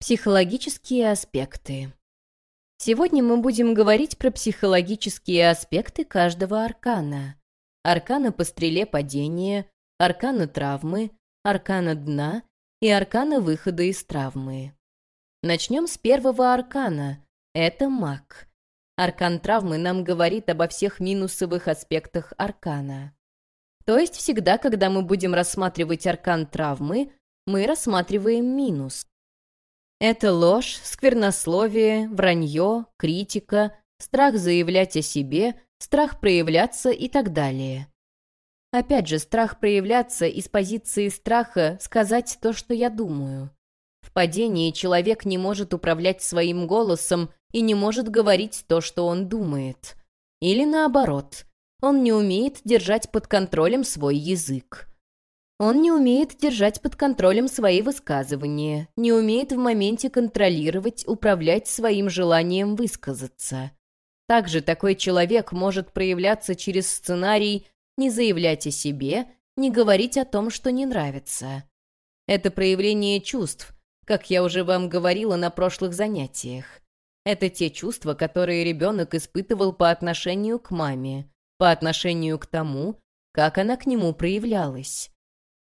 Психологические аспекты. Сегодня мы будем говорить про психологические аспекты каждого аркана. Аркана по стреле падения, аркана травмы, аркана дна и аркана выхода из травмы. Начнем с первого аркана. Это маг. Аркан травмы нам говорит обо всех минусовых аспектах аркана. То есть всегда, когда мы будем рассматривать аркан травмы, мы рассматриваем минус. Это ложь, сквернословие, вранье, критика, страх заявлять о себе, страх проявляться и так далее. Опять же, страх проявляться из позиции страха сказать то, что я думаю. В падении человек не может управлять своим голосом и не может говорить то, что он думает. Или наоборот, он не умеет держать под контролем свой язык. Он не умеет держать под контролем свои высказывания, не умеет в моменте контролировать, управлять своим желанием высказаться. Также такой человек может проявляться через сценарий не заявлять о себе, не говорить о том, что не нравится. Это проявление чувств, как я уже вам говорила на прошлых занятиях. Это те чувства, которые ребенок испытывал по отношению к маме, по отношению к тому, как она к нему проявлялась.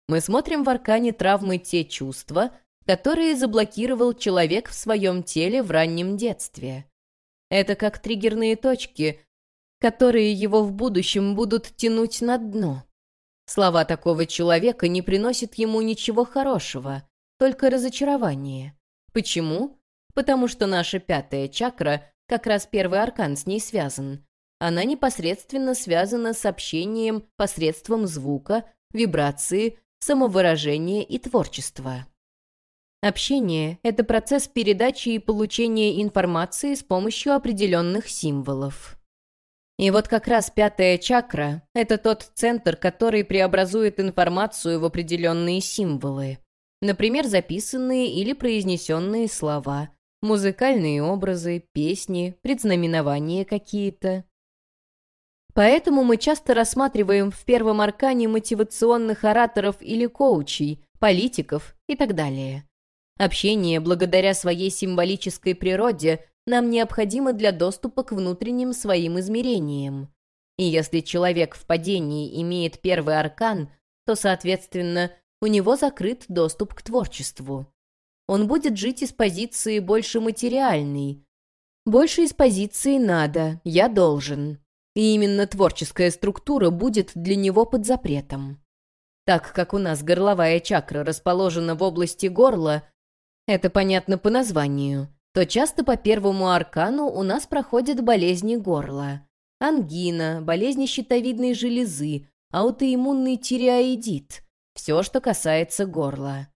Мы смотрим в аркане травмы те чувства, которые заблокировал человек в своем теле в раннем детстве. Это как триггерные точки, которые его в будущем будут тянуть на дно. Слова такого человека не приносят ему ничего хорошего, только разочарование. Почему? Потому что наша пятая чакра, как раз первый аркан с ней связан. Она непосредственно связана с общением посредством звука, вибрации, самовыражение и творчество. Общение — это процесс передачи и получения информации с помощью определенных символов. И вот как раз пятая чакра — это тот центр, который преобразует информацию в определенные символы. Например, записанные или произнесенные слова, музыкальные образы, песни, предзнаменования какие-то. Поэтому мы часто рассматриваем в первом аркане мотивационных ораторов или коучей, политиков и так далее. Общение, благодаря своей символической природе, нам необходимо для доступа к внутренним своим измерениям. И если человек в падении имеет первый аркан, то, соответственно, у него закрыт доступ к творчеству. Он будет жить из позиции больше материальной, больше из позиции «надо», «я должен», и именно творческая структура будет для него под запретом. Так как у нас горловая чакра расположена в области горла, это понятно по названию, то часто по первому аркану у нас проходят болезни горла. Ангина, болезни щитовидной железы, аутоиммунный тиреоидит. Все, что касается горла.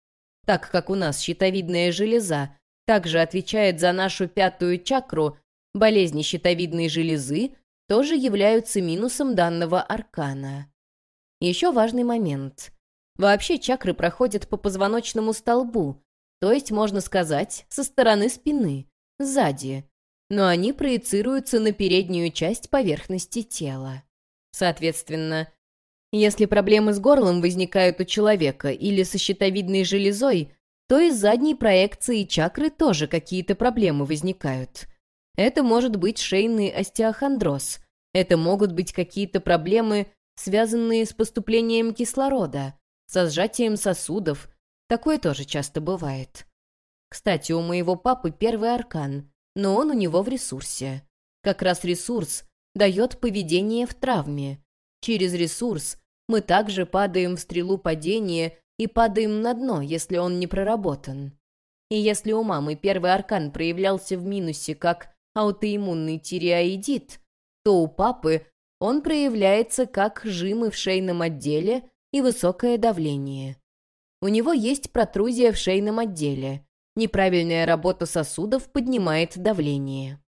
Так как у нас щитовидная железа также отвечает за нашу пятую чакру, болезни щитовидной железы тоже являются минусом данного аркана. Еще важный момент. Вообще чакры проходят по позвоночному столбу, то есть, можно сказать, со стороны спины, сзади, но они проецируются на переднюю часть поверхности тела. Соответственно, если проблемы с горлом возникают у человека или со щитовидной железой, то из задней проекции чакры тоже какие-то проблемы возникают. Это может быть шейный остеохондроз. Это могут быть какие-то проблемы, связанные с поступлением кислорода, со сжатием сосудов. Такое тоже часто бывает. Кстати, у моего папы первый аркан, но он у него в ресурсе. Как раз ресурс дает поведение в травме. Через ресурс мы также падаем в стрелу падения и падаем на дно, если он не проработан. И если у мамы первый аркан проявлялся в минусе как аутоиммунный тиреоидит, то у папы он проявляется как жимы в шейном отделе и высокое давление. У него есть протрузия в шейном отделе. Неправильная работа сосудов поднимает давление.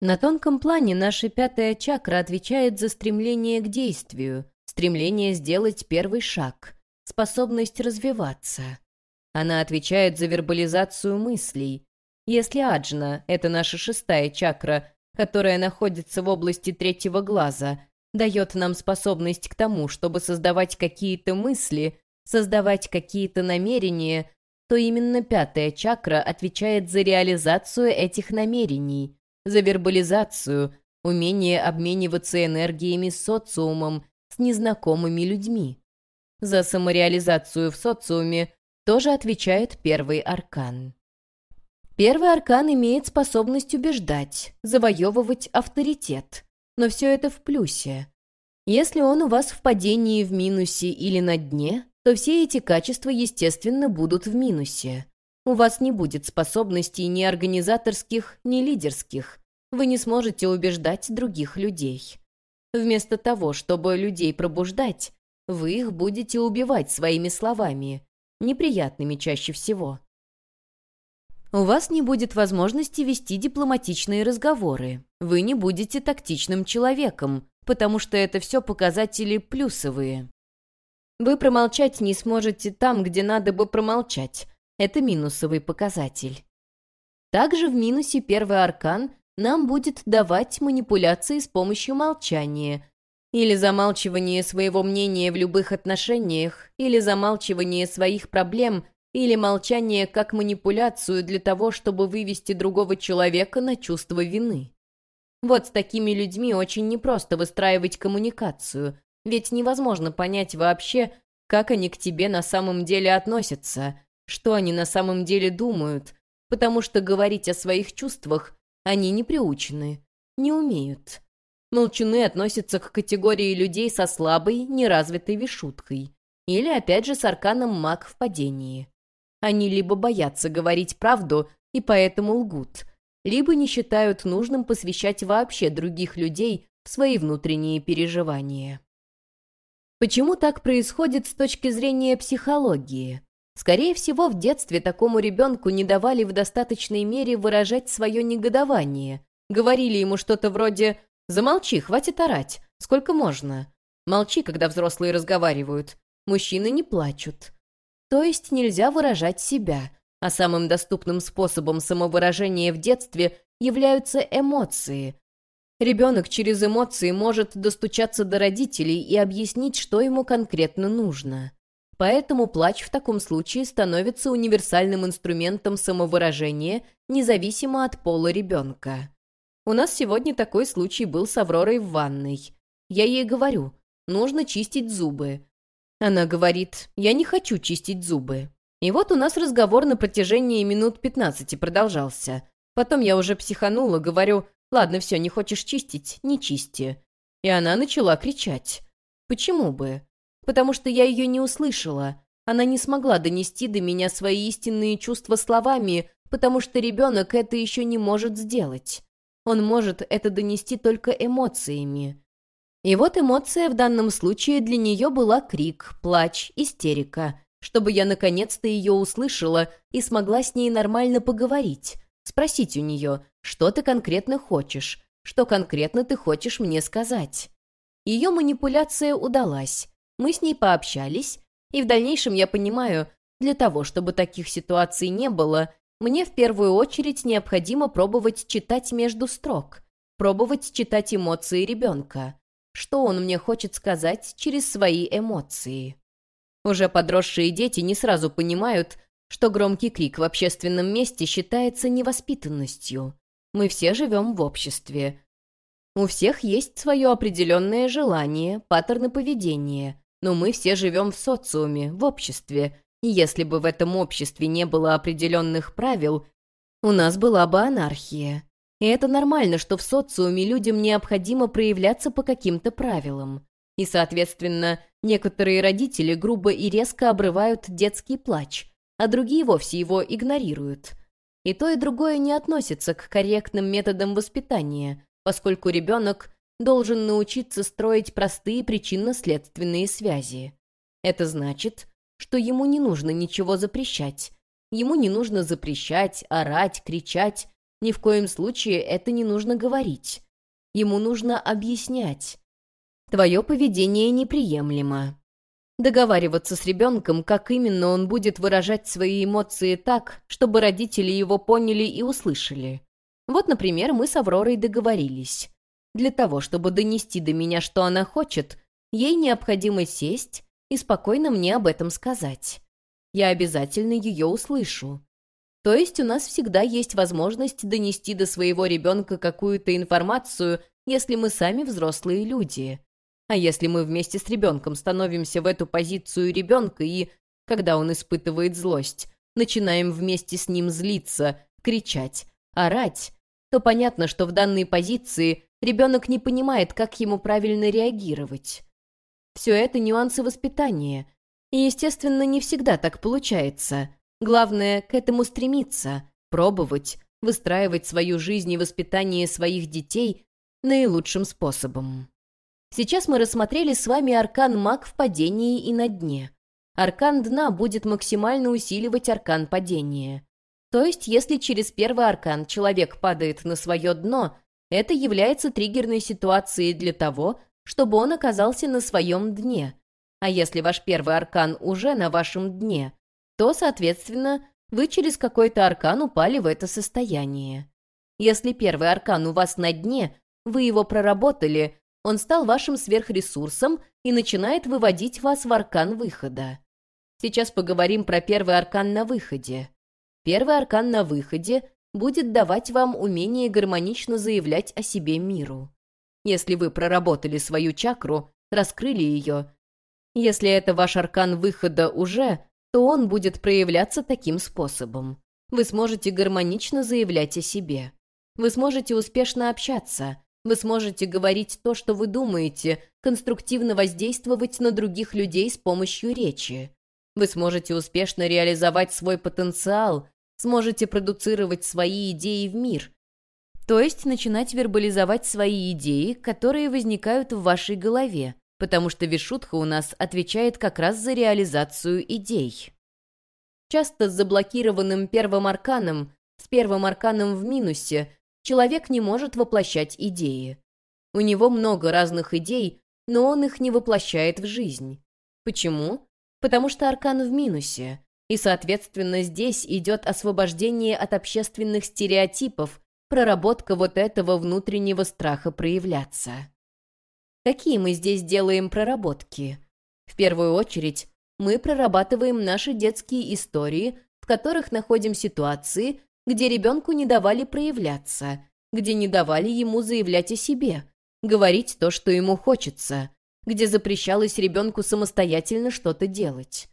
На тонком плане наша пятая чакра отвечает за стремление к действию, стремление сделать первый шаг, способность развиваться. Она отвечает за вербализацию мыслей, если аджна — это наша шестая чакра, которая находится в области третьего глаза, дает нам способность к тому, чтобы создавать какие-то мысли, создавать какие-то намерения, то именно пятая чакра отвечает за реализацию этих намерений, за вербализацию, умение обмениваться энергиями с социумом, с незнакомыми людьми. За самореализацию в социуме тоже отвечает первый аркан. Первый аркан имеет способность убеждать, завоевывать авторитет, но все это в плюсе. Если он у вас в падении в минусе или на дне, то все эти качества, естественно, будут в минусе. У вас не будет способностей ни организаторских, ни лидерских. Вы не сможете убеждать других людей. Вместо того, чтобы людей пробуждать, вы их будете убивать своими словами, неприятными чаще всего. У вас не будет возможности вести дипломатичные разговоры. Вы не будете тактичным человеком, потому что это все показатели плюсовые. Вы промолчать не сможете там, где надо бы промолчать. Это минусовый показатель. Также в минусе первый аркан нам будет давать манипуляции с помощью молчания, или замалчивание своего мнения в любых отношениях, или замалчивание своих проблем, или молчание как манипуляцию для того, чтобы вывести другого человека на чувство вины. Вот с такими людьми очень непросто выстраивать коммуникацию, ведь невозможно понять вообще, как они к тебе на самом деле относятся, что они на самом деле думают, потому что говорить о своих чувствах они не приучены, не умеют. Молчуны относятся к категории людей со слабой, неразвитой вишуткой. Или, опять же, с арканом маг в падении. Они либо боятся говорить правду и поэтому лгут, либо не считают нужным посвящать вообще других людей в свои внутренние переживания. Почему так происходит с точки зрения психологии? Скорее всего, в детстве такому ребенку не давали в достаточной мере выражать свое негодование. Говорили ему что-то вроде Замолчи, хватит орать. Сколько можно? Молчи, когда взрослые разговаривают. Мужчины не плачут. То есть нельзя выражать себя, а самым доступным способом самовыражения в детстве являются эмоции. Ребенок через эмоции может достучаться до родителей и объяснить, что ему конкретно нужно. Поэтому плач в таком случае становится универсальным инструментом самовыражения, независимо от пола ребенка. У нас сегодня такой случай был с Авророй в ванной. Я ей говорю, нужно чистить зубы. Она говорит, я не хочу чистить зубы. И вот у нас разговор на протяжении минут 15 продолжался. Потом я уже психанула, говорю, ладно, все, не хочешь чистить, не чисти. И она начала кричать. Почему бы? Потому что я ее не услышала. Она не смогла донести до меня свои истинные чувства словами, потому что ребенок это еще не может сделать. Он может это донести только эмоциями. И вот эмоция в данном случае для нее была крик, плач, истерика, чтобы я наконец-то ее услышала и смогла с ней нормально поговорить, спросить у нее, что ты конкретно хочешь, что конкретно ты хочешь мне сказать. Ее манипуляция удалась, мы с ней пообщались, и в дальнейшем я понимаю, для того, чтобы таких ситуаций не было, мне в первую очередь необходимо пробовать читать между строк, пробовать читать эмоции ребенка. Что он мне хочет сказать через свои эмоции? Уже подросшие дети не сразу понимают, что громкий крик в общественном месте считается невоспитанностью. Мы все живем в обществе. У всех есть свое определенное желание, паттерны поведения, но мы все живем в социуме, в обществе, если бы в этом обществе не было определенных правил, у нас была бы анархия. И это нормально, что в социуме людям необходимо проявляться по каким-то правилам. И, соответственно, некоторые родители грубо и резко обрывают детский плач, а другие вовсе его игнорируют. И то, и другое не относится к корректным методам воспитания, поскольку ребенок должен научиться строить простые причинно-следственные связи. Это значит, что ему не нужно ничего запрещать. Ему не нужно запрещать, орать, кричать. Ни в коем случае это не нужно говорить. Ему нужно объяснять. Твое поведение неприемлемо. Договариваться с ребенком, как именно он будет выражать свои эмоции так, чтобы родители его поняли и услышали. Вот, например, мы с Авророй договорились. Для того, чтобы донести до меня, что она хочет, ей необходимо сесть, и спокойно мне об этом сказать. я обязательно ее услышу. То есть у нас всегда есть возможность донести до своего ребенка какую-то информацию, если мы сами взрослые люди. А если мы вместе с ребенком становимся в эту позицию ребенка и, когда он испытывает злость, начинаем вместе с ним злиться, кричать, орать, то понятно, что в данной позиции ребенок не понимает, как ему правильно реагировать. Все это нюансы воспитания. И, естественно, не всегда так получается. Главное, к этому стремиться, пробовать, выстраивать свою жизнь и воспитание своих детей наилучшим способом. Сейчас мы рассмотрели с вами аркан маг в падении и на дне. Аркан дна будет максимально усиливать аркан падения. То есть, если через первый аркан человек падает на свое дно, это является триггерной ситуацией для того, чтобы он оказался на своем дне. А если ваш первый аркан уже на вашем дне, то, соответственно, вы через какой-то аркан упали в это состояние. Если первый аркан у вас на дне, вы его проработали, он стал вашим сверхресурсом и начинает выводить вас в аркан выхода. Сейчас поговорим про первый аркан на выходе. Первый аркан на выходе будет давать вам умение гармонично заявлять о себе миру. Если вы проработали свою чакру, раскрыли ее, если это ваш аркан выхода уже, то он будет проявляться таким способом. Вы сможете гармонично заявлять о себе. Вы сможете успешно общаться. Вы сможете говорить то, что вы думаете, конструктивно воздействовать на других людей с помощью речи. Вы сможете успешно реализовать свой потенциал, сможете продуцировать свои идеи в мир. То есть начинать вербализовать свои идеи, которые возникают в вашей голове, потому что Вишутха у нас отвечает как раз за реализацию идей. Часто с заблокированным первым арканом, с первым арканом в минусе, человек не может воплощать идеи. У него много разных идей, но он их не воплощает в жизнь. Почему? Потому что аркан в минусе, и, соответственно, здесь идет освобождение от общественных стереотипов, проработка вот этого внутреннего страха проявляться. Какие мы здесь делаем проработки? В первую очередь, мы прорабатываем наши детские истории, в которых находим ситуации, где ребенку не давали проявляться, где не давали ему заявлять о себе, говорить то, что ему хочется, где запрещалось ребенку самостоятельно что-то делать.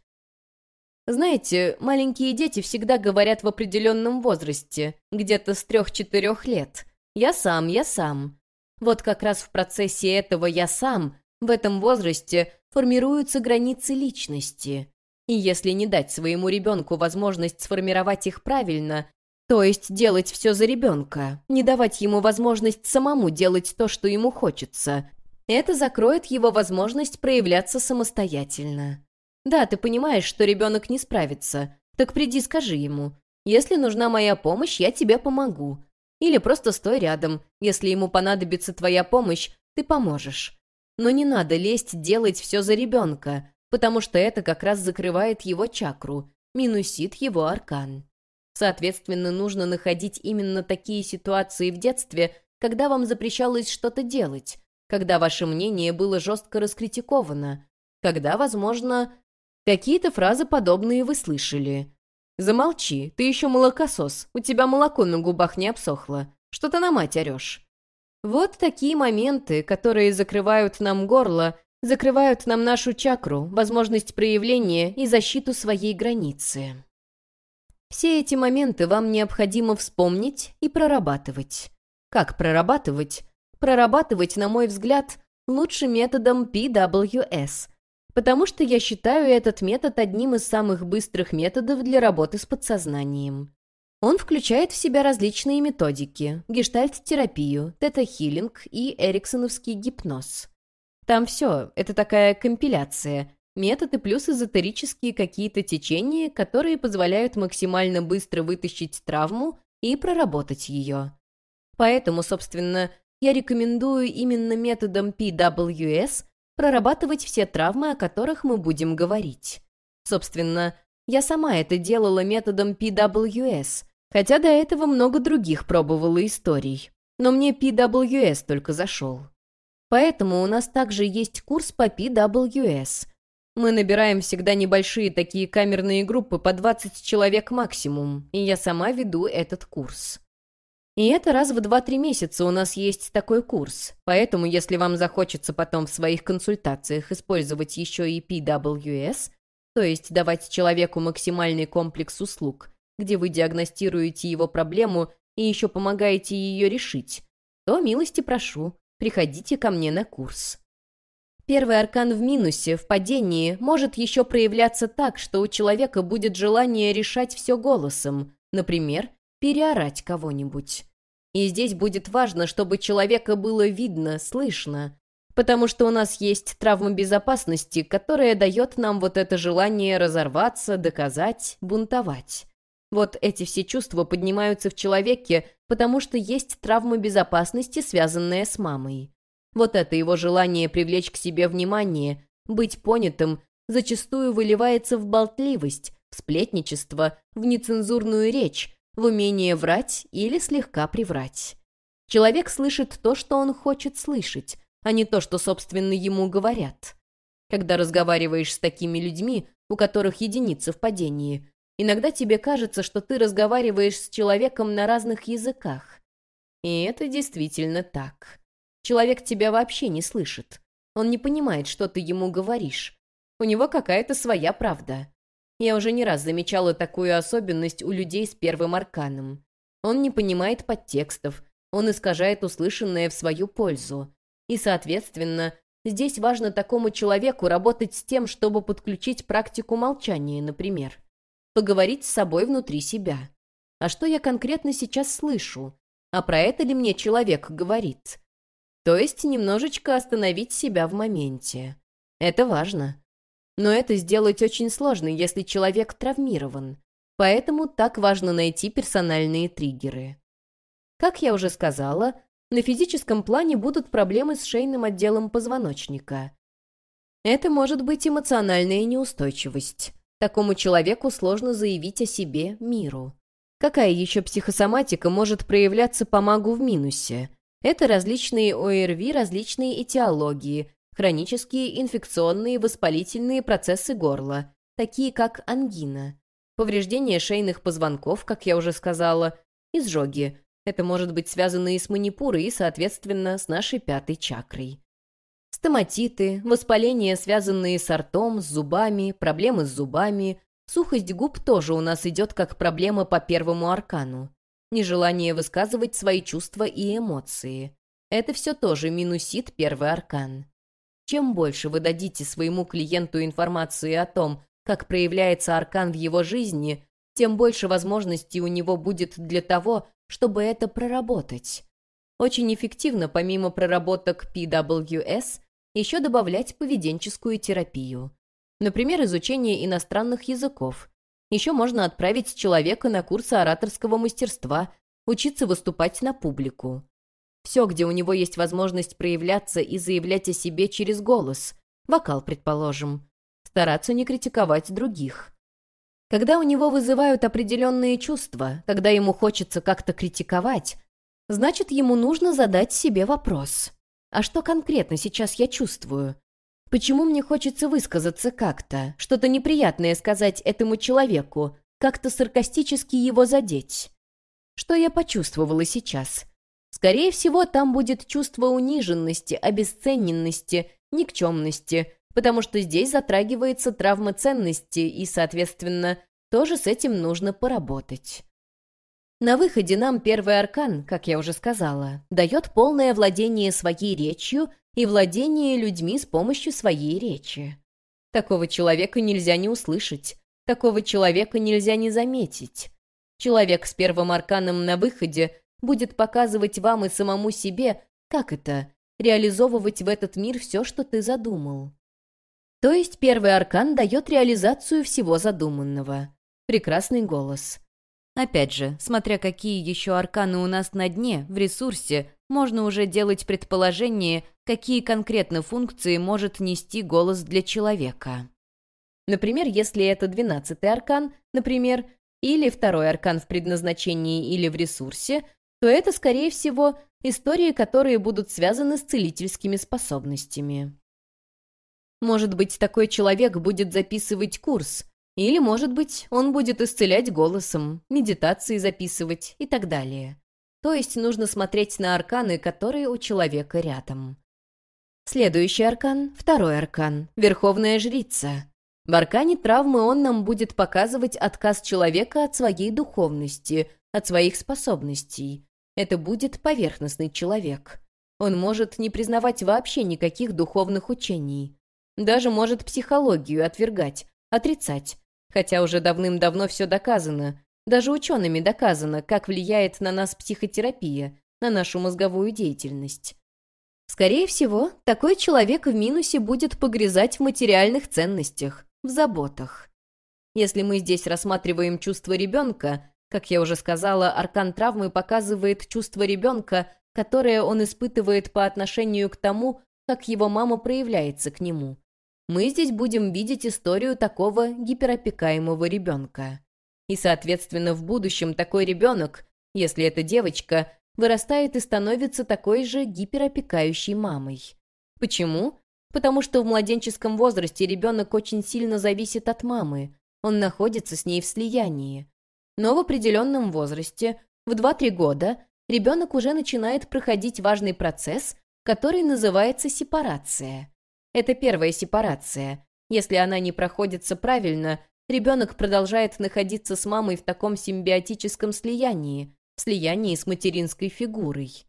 Знаете, маленькие дети всегда говорят в определенном возрасте, где-то с трех-четырех лет. «Я сам, я сам». Вот как раз в процессе этого «я сам» в этом возрасте формируются границы личности. И если не дать своему ребенку возможность сформировать их правильно, то есть делать все за ребенка, не давать ему возможность самому делать то, что ему хочется, это закроет его возможность проявляться самостоятельно. Да, ты понимаешь, что ребенок не справится, так приди скажи ему. Если нужна моя помощь, я тебе помогу. Или просто стой рядом. Если ему понадобится твоя помощь, ты поможешь. Но не надо лезть делать все за ребенка, потому что это как раз закрывает его чакру, минусит его аркан. Соответственно, нужно находить именно такие ситуации в детстве, когда вам запрещалось что-то делать, когда ваше мнение было жестко раскритиковано, когда, возможно, какие-то фразы подобные вы слышали. «Замолчи, ты еще молокосос, у тебя молоко на губах не обсохло. Что ты на мать орешь?» Вот такие моменты, которые закрывают нам горло, закрывают нам нашу чакру, возможность проявления и защиту своей границы. Все эти моменты вам необходимо вспомнить и прорабатывать. Как прорабатывать? Прорабатывать, на мой взгляд, лучше методом PWS – потому что я считаю этот метод одним из самых быстрых методов для работы с подсознанием. Он включает в себя различные методики – гештальт-терапию, тета-хиллинг и эриксоновский гипноз. Там все, это такая компиляция, методы плюс эзотерические какие-то течения, которые позволяют максимально быстро вытащить травму и проработать ее. Поэтому, собственно, я рекомендую именно методом PWS – прорабатывать все травмы, о которых мы будем говорить. Собственно, я сама это делала методом PWS, хотя до этого много других пробовала историй. Но мне PWS только зашел. Поэтому у нас также есть курс по PWS. Мы набираем всегда небольшие такие камерные группы по 20 человек максимум, и я сама веду этот курс. И это раз в 2-3 месяца у нас есть такой курс, поэтому если вам захочется потом в своих консультациях использовать еще и PWS, то есть давать человеку максимальный комплекс услуг, где вы диагностируете его проблему и еще помогаете ее решить, то милости прошу, приходите ко мне на курс. Первый аркан в минусе, в падении, может еще проявляться так, что у человека будет желание решать все голосом, например, переорать кого-нибудь. И здесь будет важно, чтобы человека было видно, слышно, потому что у нас есть травма безопасности, которая дает нам вот это желание разорваться, доказать, бунтовать. Вот эти все чувства поднимаются в человеке, потому что есть травма безопасности, связанная с мамой. Вот это его желание привлечь к себе внимание, быть понятым, зачастую выливается в болтливость, в сплетничество, в нецензурную речь, в умение врать или слегка приврать. Человек слышит то, что он хочет слышать, а не то, что, собственно, ему говорят. Когда разговариваешь с такими людьми, у которых единицы в падении, иногда тебе кажется, что ты разговариваешь с человеком на разных языках. И это действительно так. Человек тебя вообще не слышит. Он не понимает, что ты ему говоришь. У него какая-то своя правда. Я уже не раз замечала такую особенность у людей с первым арканом. Он не понимает подтекстов, он искажает услышанное в свою пользу. И, соответственно, здесь важно такому человеку работать с тем, чтобы подключить практику молчания, например. Поговорить с собой внутри себя. А что я конкретно сейчас слышу? А про это ли мне человек говорит? То есть немножечко остановить себя в моменте. Это важно. Но это сделать очень сложно, если человек травмирован. Поэтому так важно найти персональные триггеры. Как я уже сказала, на физическом плане будут проблемы с шейным отделом позвоночника. Это может быть эмоциональная неустойчивость. Такому человеку сложно заявить о себе миру. Какая еще психосоматика может проявляться по магу в минусе? Это различные ОРВИ различные этиологии, хронические инфекционные воспалительные процессы горла, такие как ангина, повреждение шейных позвонков, как я уже сказала, изжоги. Это может быть связано и с манипурой, и, соответственно, с нашей пятой чакрой. Стоматиты, воспаления, связанные с ртом, с зубами, проблемы с зубами. Сухость губ тоже у нас идет как проблема по первому аркану нежелание высказывать свои чувства и эмоции. Это все тоже минусит первый аркан. Чем больше вы дадите своему клиенту информации о том, как проявляется аркан в его жизни, тем больше возможностей у него будет для того, чтобы это проработать. Очень эффективно, помимо проработок PWS, еще добавлять поведенческую терапию. Например, изучение иностранных языков – еще можно отправить человека на курсы ораторского мастерства, учиться выступать на публику. Все, где у него есть возможность проявляться и заявлять о себе через голос. Вокал, предположим. Стараться не критиковать других. Когда у него вызывают определенные чувства, когда ему хочется как-то критиковать, значит, ему нужно задать себе вопрос. А что конкретно сейчас я чувствую? Почему мне хочется высказаться как-то, что-то неприятное сказать этому человеку, как-то саркастически его задеть? Что я почувствовала сейчас? Скорее всего, там будет чувство униженности, обесцененности, никчемности, потому что здесь затрагивается травма ценности, и, соответственно, тоже с этим нужно поработать. На выходе нам первый аркан, как я уже сказала, дает полное владение своей речью и владение людьми с помощью своей речи. Такого человека нельзя не услышать, такого человека нельзя не заметить. Человек с первым арканом на выходе будет показывать вам и самому себе, как это — реализовывать в этот мир все, что ты задумал. То есть первый аркан дает реализацию всего задуманного. Прекрасный голос. Опять же, смотря какие еще арканы у нас на дне, в ресурсе, можно уже делать предположение, какие конкретно функции может нести голос для человека. Например, если это двенадцатый аркан, например, или второй аркан в предназначении или в ресурсе, то это, скорее всего, истории, которые будут связаны с целительскими способностями. Может быть, такой человек будет записывать курс, или, может быть, он будет исцелять голосом, медитации записывать и так далее. То есть нужно смотреть на арканы, которые у человека рядом. Следующий аркан — второй аркан — Верховная Жрица. В аркане травмы он нам будет показывать отказ человека от своей духовности, от своих способностей. Это будет поверхностный человек. Он может не признавать вообще никаких духовных учений. Даже может психологию отвергать, отрицать. Хотя уже давным-давно все доказано. Даже учеными доказано, как влияет на нас психотерапия, на нашу мозговую деятельность. Скорее всего, такой человек в минусе будет погрязать в материальных ценностях, в заботах. Если мы здесь рассматриваем чувство ребенка, как я уже сказала, аркан травмы показывает чувство ребенка, которое он испытывает по отношению к тому, как его мама проявляется к нему. Мы здесь будем видеть историю такого гиперопекаемого ребенка. И, соответственно, в будущем такой ребенок, если это девочка, вырастает и становится такой же гиперопекающей мамой. Почему? Потому что в младенческом возрасте ребенок очень сильно зависит от мамы, он находится с ней в слиянии. Но в определенном возрасте, в 2-3 года, ребенок уже начинает проходить важный процесс, который называется сепарация. Это первая сепарация. Если она не проходится правильно, ребенок продолжает находиться с мамой в таком симбиотическом слиянии, слиянии с материнской фигурой.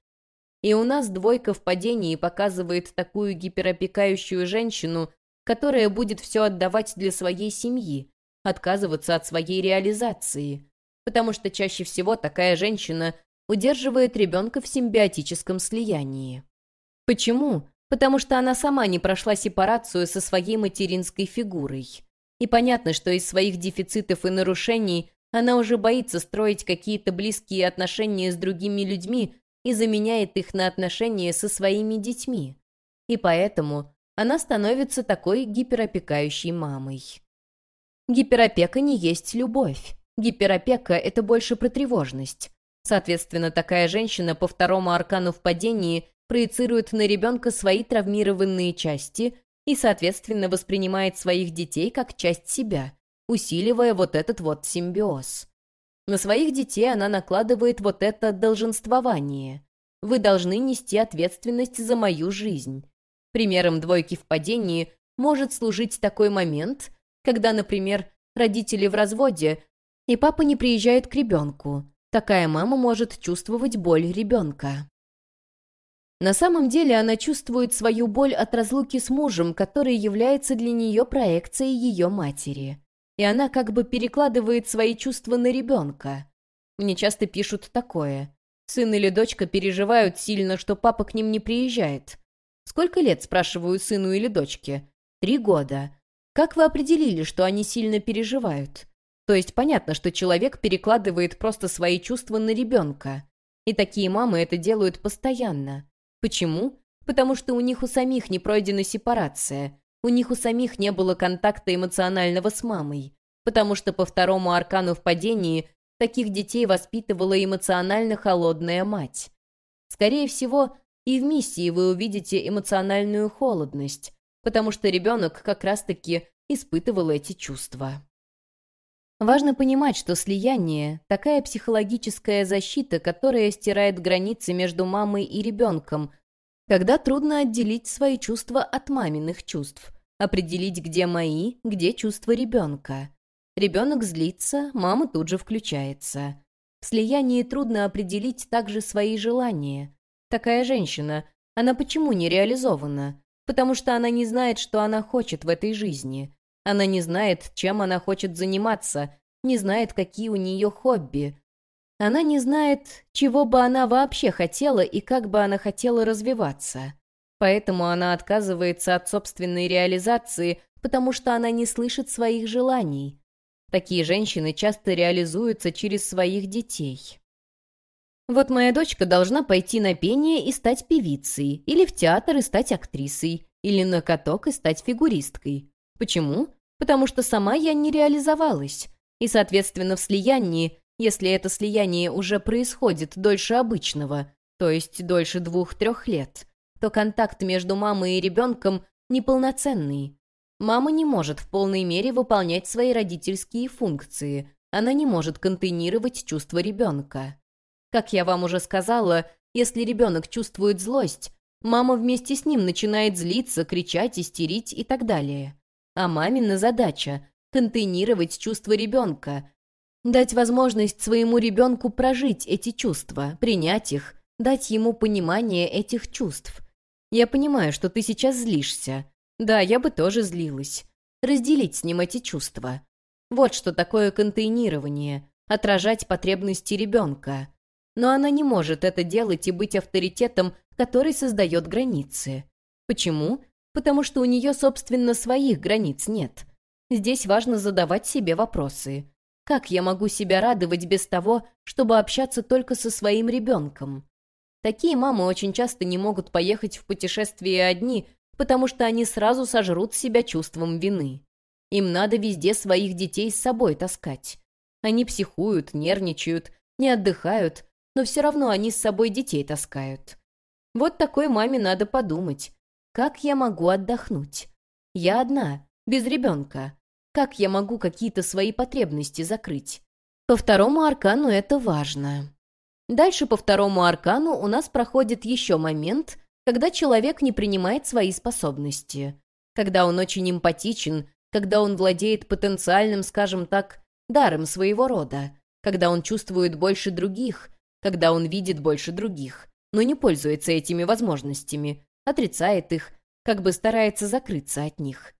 И у нас двойка в падении показывает такую гиперопекающую женщину, которая будет все отдавать для своей семьи, отказываться от своей реализации. Потому что чаще всего такая женщина удерживает ребенка в симбиотическом слиянии. Почему? Потому что она сама не прошла сепарацию со своей материнской фигурой. И понятно, что из своих дефицитов и нарушений она уже боится строить какие-то близкие отношения с другими людьми и заменяет их на отношения со своими детьми. И поэтому она становится такой гиперопекающей мамой. Гиперопека не есть любовь. Гиперопека — это больше про тревожность. Соответственно, такая женщина по второму аркану в падении проецирует на ребенка свои травмированные части и, соответственно, воспринимает своих детей как часть себя, усиливая вот этот вот симбиоз. На своих детей она накладывает вот это долженствование. Вы должны нести ответственность за мою жизнь. Примером двойки в падении может служить такой момент, когда, например, родители в разводе, и папа не приезжает к ребенку. Такая мама может чувствовать боль ребенка. На самом деле она чувствует свою боль от разлуки с мужем, который является для нее проекцией ее матери и она как бы перекладывает свои чувства на ребенка. Мне часто пишут такое. Сын или дочка переживают сильно, что папа к ним не приезжает. Сколько лет, спрашиваю сыну или дочке? Три года. Как вы определили, что они сильно переживают? То есть понятно, что человек перекладывает просто свои чувства на ребенка. И такие мамы это делают постоянно. Почему? Потому что у них у самих не пройдена сепарация. У них у самих не было контакта эмоционального с мамой, потому что по второму аркану в падении таких детей воспитывала эмоционально холодная мать. Скорее всего, и в миссии вы увидите эмоциональную холодность, потому что ребенок как раз-таки испытывал эти чувства. Важно понимать, что слияние – такая психологическая защита, которая стирает границы между мамой и ребенком, когда трудно отделить свои чувства от маминых чувств определить, где мои, где чувства ребенка. Ребенок злится, мама тут же включается. В слиянии трудно определить также свои желания. Такая женщина, она почему не реализована? Потому что она не знает, что она хочет в этой жизни. Она не знает, чем она хочет заниматься, не знает, какие у нее хобби. Она не знает, чего бы она вообще хотела и как бы она хотела развиваться. Поэтому она отказывается от собственной реализации, потому что она не слышит своих желаний. Такие женщины часто реализуются через своих детей. Вот моя дочка должна пойти на пение и стать певицей, или в театр и стать актрисой, или на каток и стать фигуристкой. Почему? Потому что сама я не реализовалась. И, соответственно, в слиянии, если это слияние уже происходит дольше обычного, то есть дольше двух-трех лет, то контакт между мамой и ребенком неполноценный. Мама не может в полной мере выполнять свои родительские функции. Она не может контейнировать чувства ребенка. Как я вам уже сказала, если ребенок чувствует злость, мама вместе с ним начинает злиться, кричать, истерить и так далее. А мамина задача – контейнировать чувства ребенка, дать возможность своему ребенку прожить эти чувства, принять их, дать ему понимание этих чувств. Я понимаю, что ты сейчас злишься. Да, я бы тоже злилась. Разделить с ним эти чувства. Вот что такое контейнирование, отражать потребности ребенка. Но она не может это делать и быть авторитетом, который создает границы. Почему? Потому что у нее, собственно, своих границ нет. Здесь важно задавать себе вопросы. Как я могу себя радовать без того, чтобы общаться только со своим ребенком? Такие мамы очень часто не могут поехать в путешествие одни, потому что они сразу сожрут себя чувством вины. Им надо везде своих детей с собой таскать. Они психуют, нервничают, не отдыхают, но все равно они с собой детей таскают. Вот такой маме надо подумать. Как я могу отдохнуть? Я одна, без ребенка. Как я могу какие-то свои потребности закрыть? По второму аркану это важно. Дальше по второму аркану у нас проходит еще момент, когда человек не принимает свои способности, когда он очень эмпатичен, когда он владеет потенциальным, скажем так, даром своего рода, когда он чувствует больше других, когда он видит больше других, но не пользуется этими возможностями, отрицает их, как бы старается закрыться от них.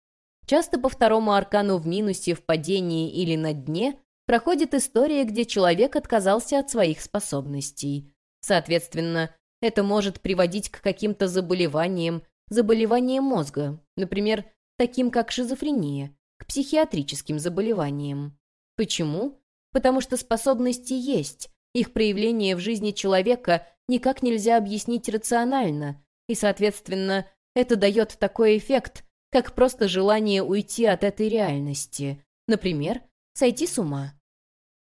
Часто по второму аркану в минусе, в падении или на дне проходит история, где человек отказался от своих способностей. Соответственно, это может приводить к каким-то заболеваниям, заболеваниям мозга, например, таким как шизофрения, к психиатрическим заболеваниям. Почему? Потому что способности есть, их проявление в жизни человека никак нельзя объяснить рационально, и, соответственно, это дает такой эффект, как просто желание уйти от этой реальности. Например, сойти с ума.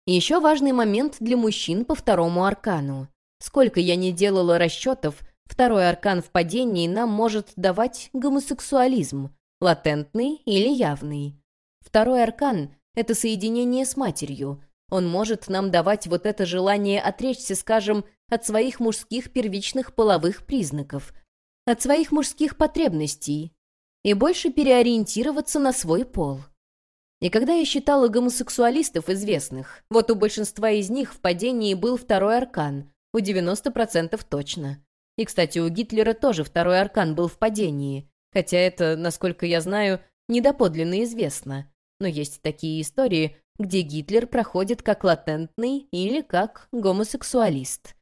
еще важный момент для мужчин по второму аркану. Сколько я не делала расчетов, второй аркан в падении нам может давать гомосексуализм, латентный или явный. Второй аркан — это соединение с матерью. Он может нам давать вот это желание отречься, скажем, от своих мужских первичных половых признаков, от своих мужских потребностей и больше переориентироваться на свой пол. И когда я считала гомосексуалистов известных, вот у большинства из них в падении был второй аркан, у 90% точно. И, кстати, у Гитлера тоже второй аркан был в падении, хотя это, насколько я знаю, недоподлинно известно. Но есть такие истории, где Гитлер проходит как латентный или как гомосексуалист.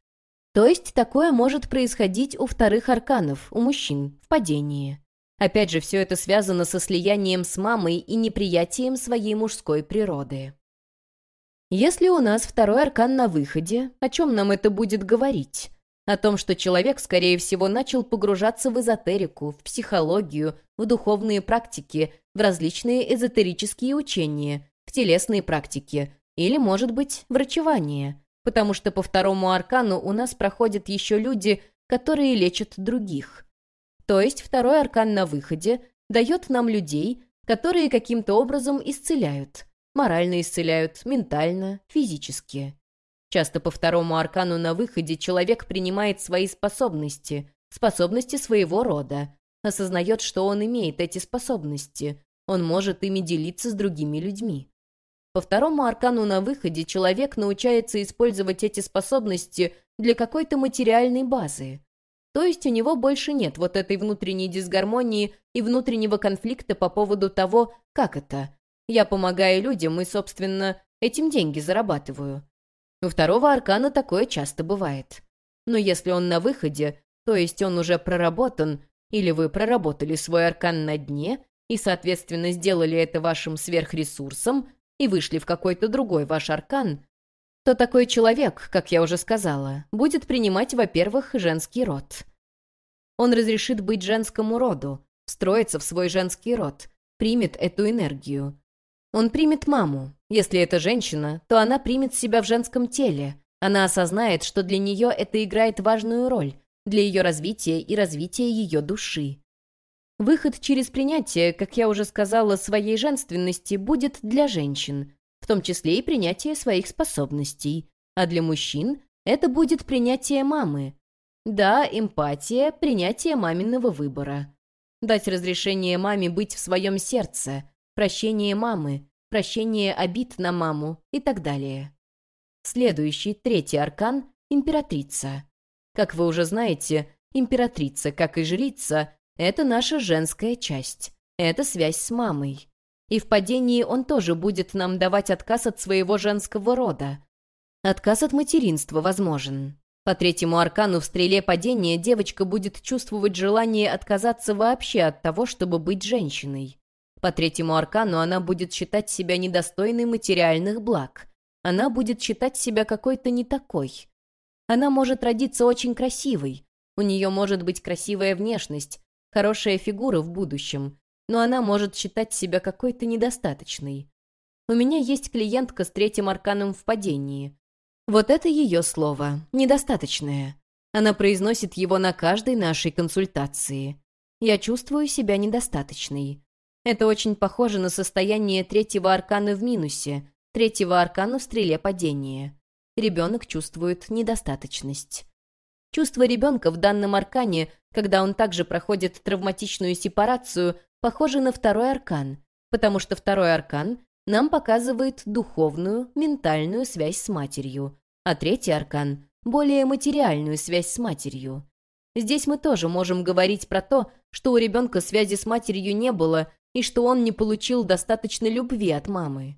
То есть такое может происходить у вторых арканов, у мужчин, в падении. Опять же, все это связано со слиянием с мамой и неприятием своей мужской природы. Если у нас второй аркан на выходе, о чем нам это будет говорить? О том, что человек, скорее всего, начал погружаться в эзотерику, в психологию, в духовные практики, в различные эзотерические учения, в телесные практики или, может быть, врачевание, потому что по второму аркану у нас проходят еще люди, которые лечат других – то есть второй аркан на выходе дает нам людей, которые каким-то образом исцеляют. Морально исцеляют, ментально, физически. Часто по второму аркану на выходе человек принимает свои способности, способности своего рода, осознает, что он имеет эти способности, он может ими делиться с другими людьми. По второму аркану на выходе человек научается использовать эти способности для какой-то материальной базы, то есть у него больше нет вот этой внутренней дисгармонии и внутреннего конфликта по поводу того, как это. Я помогаю людям и, собственно, этим деньги зарабатываю. У второго аркана такое часто бывает. Но если он на выходе, то есть он уже проработан, или вы проработали свой аркан на дне и, соответственно, сделали это вашим сверхресурсом и вышли в какой-то другой ваш аркан, то такой человек, как я уже сказала, будет принимать, во-первых, женский род. Он разрешит быть женскому роду, строиться в свой женский род, примет эту энергию. Он примет маму. Если это женщина, то она примет себя в женском теле. Она осознает, что для нее это играет важную роль, для ее развития и развития ее души. Выход через принятие, как я уже сказала, своей женственности будет для женщин, в том числе и принятие своих способностей. А для мужчин это будет принятие мамы. Да, эмпатия, принятие маминого выбора. Дать разрешение маме быть в своем сердце, прощение мамы, прощение обид на маму и так далее. Следующий, третий аркан – императрица. Как вы уже знаете, императрица, как и жрица – это наша женская часть. Это связь с мамой. И в падении он тоже будет нам давать отказ от своего женского рода. Отказ от материнства возможен. По третьему аркану в стреле падения девочка будет чувствовать желание отказаться вообще от того, чтобы быть женщиной. По третьему аркану она будет считать себя недостойной материальных благ. Она будет считать себя какой-то не такой. Она может родиться очень красивой. У нее может быть красивая внешность, хорошая фигура в будущем, но она может считать себя какой-то недостаточной. У меня есть клиентка с третьим арканом в падении. Вот это ее слово, недостаточное. Она произносит его на каждой нашей консультации. Я чувствую себя недостаточной. Это очень похоже на состояние третьего аркана в минусе, третьего аркана в стреле падения. Ребенок чувствует недостаточность. Чувство ребенка в данном аркане, когда он также проходит травматичную сепарацию, похоже на второй аркан, потому что второй аркан нам показывает духовную, ментальную связь с матерью, а третий аркан — более материальную связь с матерью. Здесь мы тоже можем говорить про то, что у ребенка связи с матерью не было и что он не получил достаточно любви от мамы.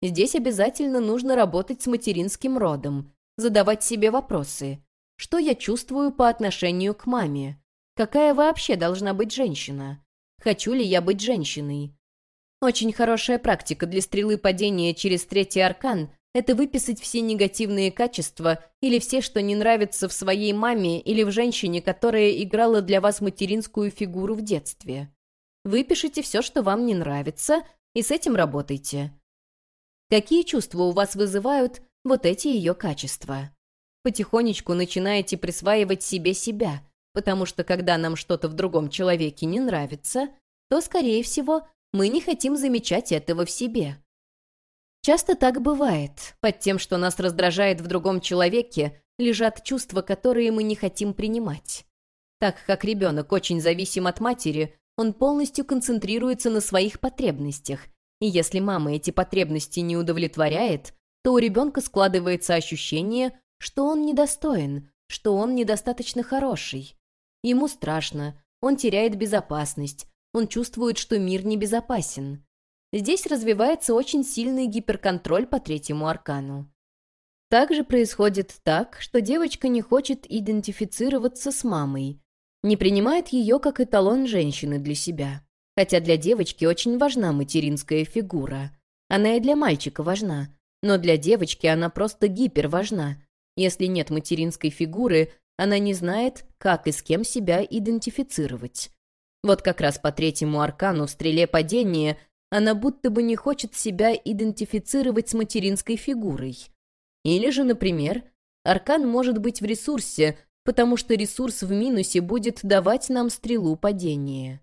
Здесь обязательно нужно работать с материнским родом, задавать себе вопросы. Что я чувствую по отношению к маме? Какая вообще должна быть женщина? Хочу ли я быть женщиной? Очень хорошая практика для стрелы падения через третий аркан – это выписать все негативные качества или все, что не нравится в своей маме или в женщине, которая играла для вас материнскую фигуру в детстве. Выпишите все, что вам не нравится, и с этим работайте. Какие чувства у вас вызывают вот эти ее качества? Потихонечку начинаете присваивать себе себя, потому что когда нам что-то в другом человеке не нравится, то, скорее всего, мы не хотим замечать этого в себе. Часто так бывает. Под тем, что нас раздражает в другом человеке, лежат чувства, которые мы не хотим принимать. Так как ребенок очень зависим от матери, он полностью концентрируется на своих потребностях, и если мама эти потребности не удовлетворяет, то у ребенка складывается ощущение, что он недостоин, что он недостаточно хороший. Ему страшно, он теряет безопасность, он чувствует, что мир небезопасен. Здесь развивается очень сильный гиперконтроль по третьему аркану. Также происходит так, что девочка не хочет идентифицироваться с мамой, не принимает ее как эталон женщины для себя. Хотя для девочки очень важна материнская фигура. Она и для мальчика важна, но для девочки она просто гипер важна, если нет материнской фигуры, она не знает, как и с кем себя идентифицировать. Вот как раз по третьему аркану в стреле падения она будто бы не хочет себя идентифицировать с материнской фигурой. Или же, например, аркан может быть в ресурсе, потому что ресурс в минусе будет давать нам стрелу падения.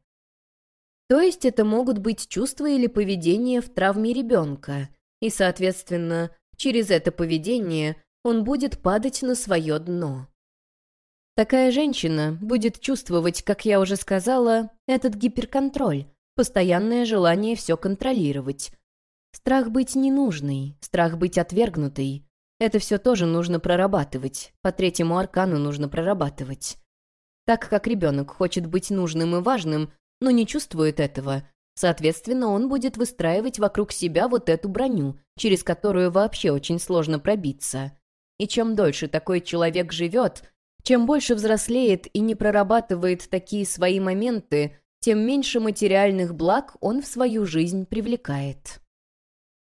То есть это могут быть чувства или поведение в травме ребенка, и, соответственно, через это поведение он будет падать на свое дно. Такая женщина будет чувствовать, как я уже сказала, этот гиперконтроль, постоянное желание все контролировать. Страх быть ненужной, страх быть отвергнутой. Это все тоже нужно прорабатывать, по третьему аркану нужно прорабатывать. Так как ребенок хочет быть нужным и важным, но не чувствует этого, соответственно, он будет выстраивать вокруг себя вот эту броню, через которую вообще очень сложно пробиться. И чем дольше такой человек живет, чем больше взрослеет и не прорабатывает такие свои моменты, тем меньше материальных благ он в свою жизнь привлекает.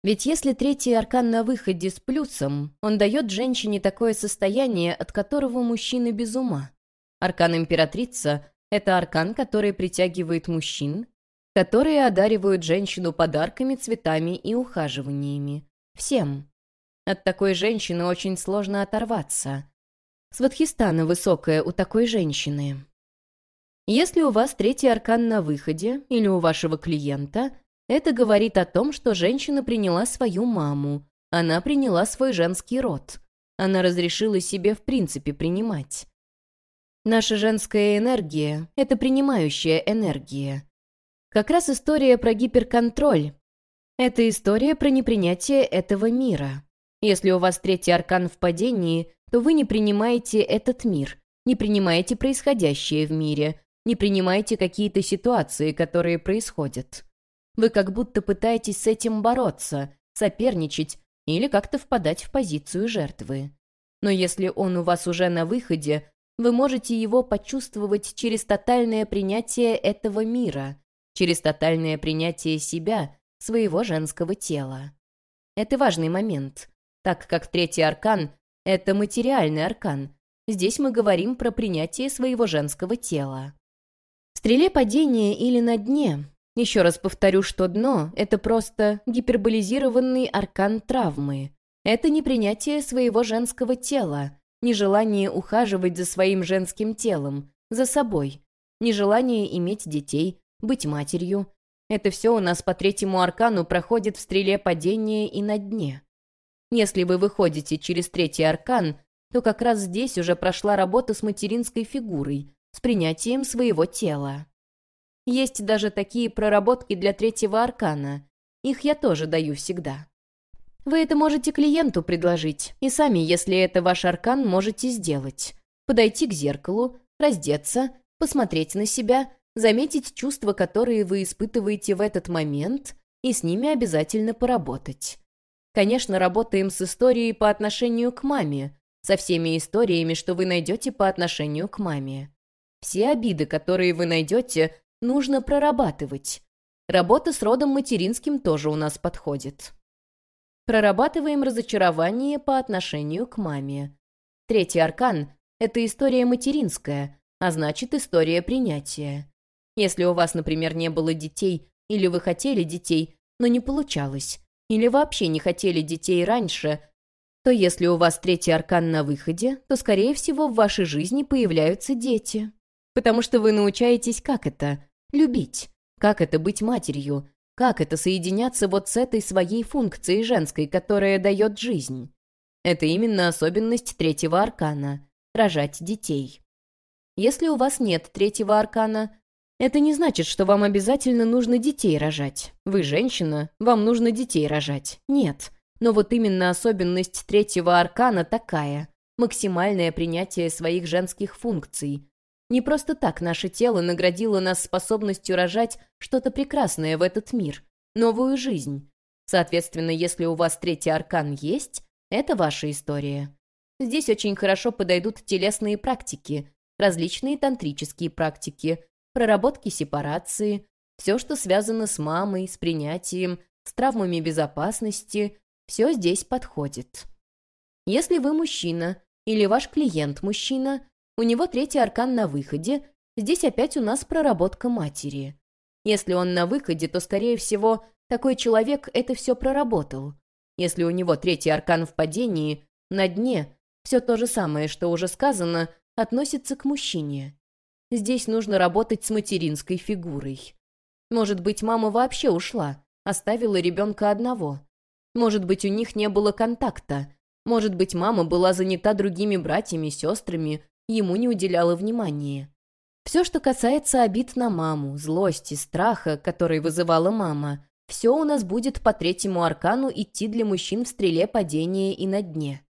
Ведь если третий аркан на выходе с плюсом, он дает женщине такое состояние, от которого мужчина без ума. Аркан императрица — это аркан, который притягивает мужчин, которые одаривают женщину подарками, цветами и ухаживаниями. Всем. От такой женщины очень сложно оторваться. Сватхистана высокая у такой женщины. Если у вас третий аркан на выходе или у вашего клиента, это говорит о том, что женщина приняла свою маму, она приняла свой женский род. Она разрешила себе в принципе принимать. Наша женская энергия — это принимающая энергия. Как раз история про гиперконтроль. Это история про непринятие этого мира. Если у вас третий аркан в падении, то вы не принимаете этот мир, не принимаете происходящее в мире, не принимаете какие-то ситуации, которые происходят. Вы как будто пытаетесь с этим бороться, соперничать или как-то впадать в позицию жертвы. Но если он у вас уже на выходе, вы можете его почувствовать через тотальное принятие этого мира, через тотальное принятие себя, своего женского тела. Это важный момент, так как третий аркан — это материальный аркан. Здесь мы говорим про принятие своего женского тела. В стреле падения или на дне, еще раз повторю, что дно — это просто гиперболизированный аркан травмы. Это не принятие своего женского тела, нежелание ухаживать за своим женским телом, за собой, нежелание иметь детей, быть матерью. Это все у нас по третьему аркану проходит в стреле падения и на дне. Если вы выходите через третий аркан, то как раз здесь уже прошла работа с материнской фигурой, с принятием своего тела. Есть даже такие проработки для третьего аркана. Их я тоже даю всегда. Вы это можете клиенту предложить, и сами, если это ваш аркан, можете сделать. Подойти к зеркалу, раздеться, посмотреть на себя, заметить чувства, которые вы испытываете в этот момент, и с ними обязательно поработать. Конечно, работаем с историей по отношению к маме, со всеми историями, что вы найдете по отношению к маме. Все обиды, которые вы найдете, нужно прорабатывать. Работа с родом материнским тоже у нас подходит. Прорабатываем разочарование по отношению к маме. Третий аркан — это история материнская, а значит, история принятия. Если у вас, например, не было детей, или вы хотели детей, но не получалось, или вообще не хотели детей раньше, то если у вас третий аркан на выходе, то, скорее всего, в вашей жизни появляются дети. Потому что вы научаетесь, как это — любить, как это быть матерью, как это соединяться вот с этой своей функцией женской, которая дает жизнь? Это именно особенность третьего аркана – рожать детей. Если у вас нет третьего аркана, это не значит, что вам обязательно нужно детей рожать. Вы женщина, вам нужно детей рожать. Нет. Но вот именно особенность третьего аркана такая – максимальное принятие своих женских функций, не просто так наше тело наградило нас способностью рожать что-то прекрасное в этот мир, новую жизнь. Соответственно, если у вас третий аркан есть, это ваша история. Здесь очень хорошо подойдут телесные практики, различные тантрические практики, проработки сепарации, все, что связано с мамой, с принятием, с травмами безопасности, все здесь подходит. Если вы мужчина или ваш клиент мужчина, у него третий аркан на выходе, здесь опять у нас проработка матери. Если он на выходе, то, скорее всего, такой человек это все проработал. Если у него третий аркан в падении, на дне, все то же самое, что уже сказано, относится к мужчине. Здесь нужно работать с материнской фигурой. Может быть, мама вообще ушла, оставила ребенка одного. Может быть, у них не было контакта. Может быть, мама была занята другими братьями, сестрами, ему не уделяла внимания. Все, что касается обид на маму, злости, страха, который вызывала мама, все у нас будет по третьему аркану идти для мужчин в стреле падения и на дне.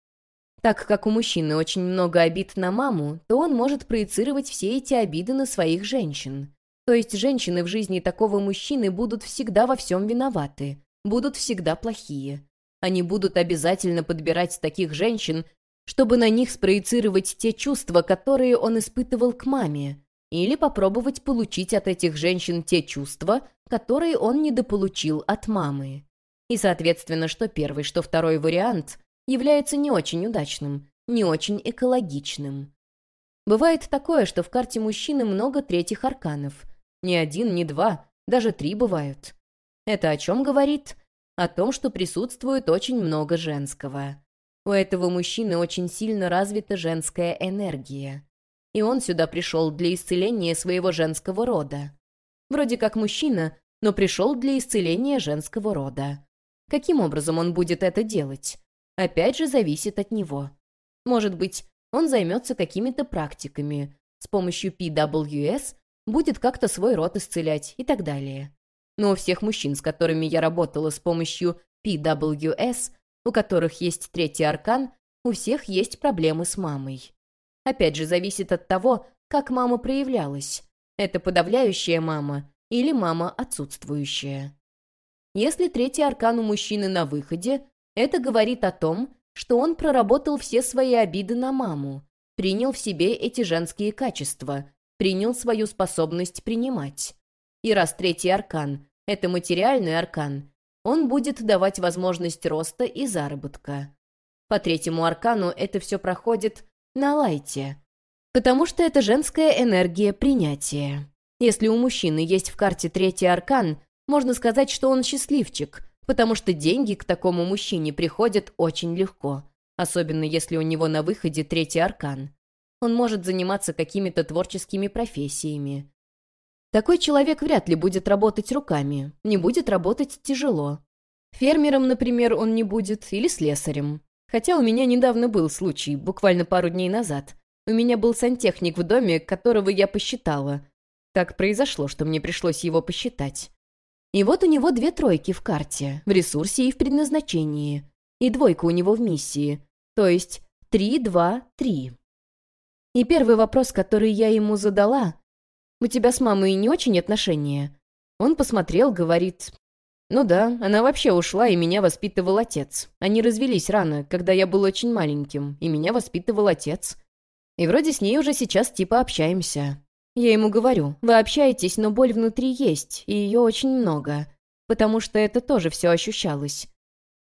Так как у мужчины очень много обид на маму, то он может проецировать все эти обиды на своих женщин. То есть женщины в жизни такого мужчины будут всегда во всем виноваты, будут всегда плохие. Они будут обязательно подбирать таких женщин, чтобы на них спроецировать те чувства, которые он испытывал к маме, или попробовать получить от этих женщин те чувства, которые он недополучил от мамы. И, соответственно, что первый, что второй вариант является не очень удачным, не очень экологичным. Бывает такое, что в карте мужчины много третьих арканов. Не один, не два, даже три бывают. Это о чем говорит? О том, что присутствует очень много женского. У этого мужчины очень сильно развита женская энергия. и он сюда пришел для исцеления своего женского рода. Вроде как мужчина, но пришел для исцеления женского рода. Каким образом он будет это делать? Опять же, зависит от него. Может быть, он займется какими-то практиками. С помощью PWS будет как-то свой род исцелять и так далее. Но у всех мужчин, с которыми я работала с помощью PWS, у которых есть третий аркан, у всех есть проблемы с мамой. Опять же, зависит от того, как мама проявлялась. Это подавляющая мама или мама отсутствующая. Если третий аркан у мужчины на выходе, это говорит о том, что он проработал все свои обиды на маму, принял в себе эти женские качества, принял свою способность принимать. И раз третий аркан — это материальный аркан, он будет давать возможность роста и заработка. По третьему аркану это все проходит на лайте, потому что это женская энергия принятия. Если у мужчины есть в карте третий аркан, можно сказать, что он счастливчик, потому что деньги к такому мужчине приходят очень легко, особенно если у него на выходе третий аркан. Он может заниматься какими-то творческими профессиями. Такой человек вряд ли будет работать руками, не будет работать тяжело. Фермером, например, он не будет, или слесарем. Хотя у меня недавно был случай, буквально пару дней назад. У меня был сантехник в доме, которого я посчитала. Так произошло, что мне пришлось его посчитать. И вот у него две тройки в карте, в ресурсе и в предназначении. И двойка у него в миссии. То есть три, два, три. И первый вопрос, который я ему задала, «У тебя с мамой не очень отношения?» Он посмотрел, говорит, «Ну да, она вообще ушла, и меня воспитывал отец. Они развелись рано, когда я был очень маленьким, и меня воспитывал отец. И вроде с ней уже сейчас типа общаемся. Я ему говорю, вы общаетесь, но боль внутри есть, и ее очень много, потому что это тоже все ощущалось.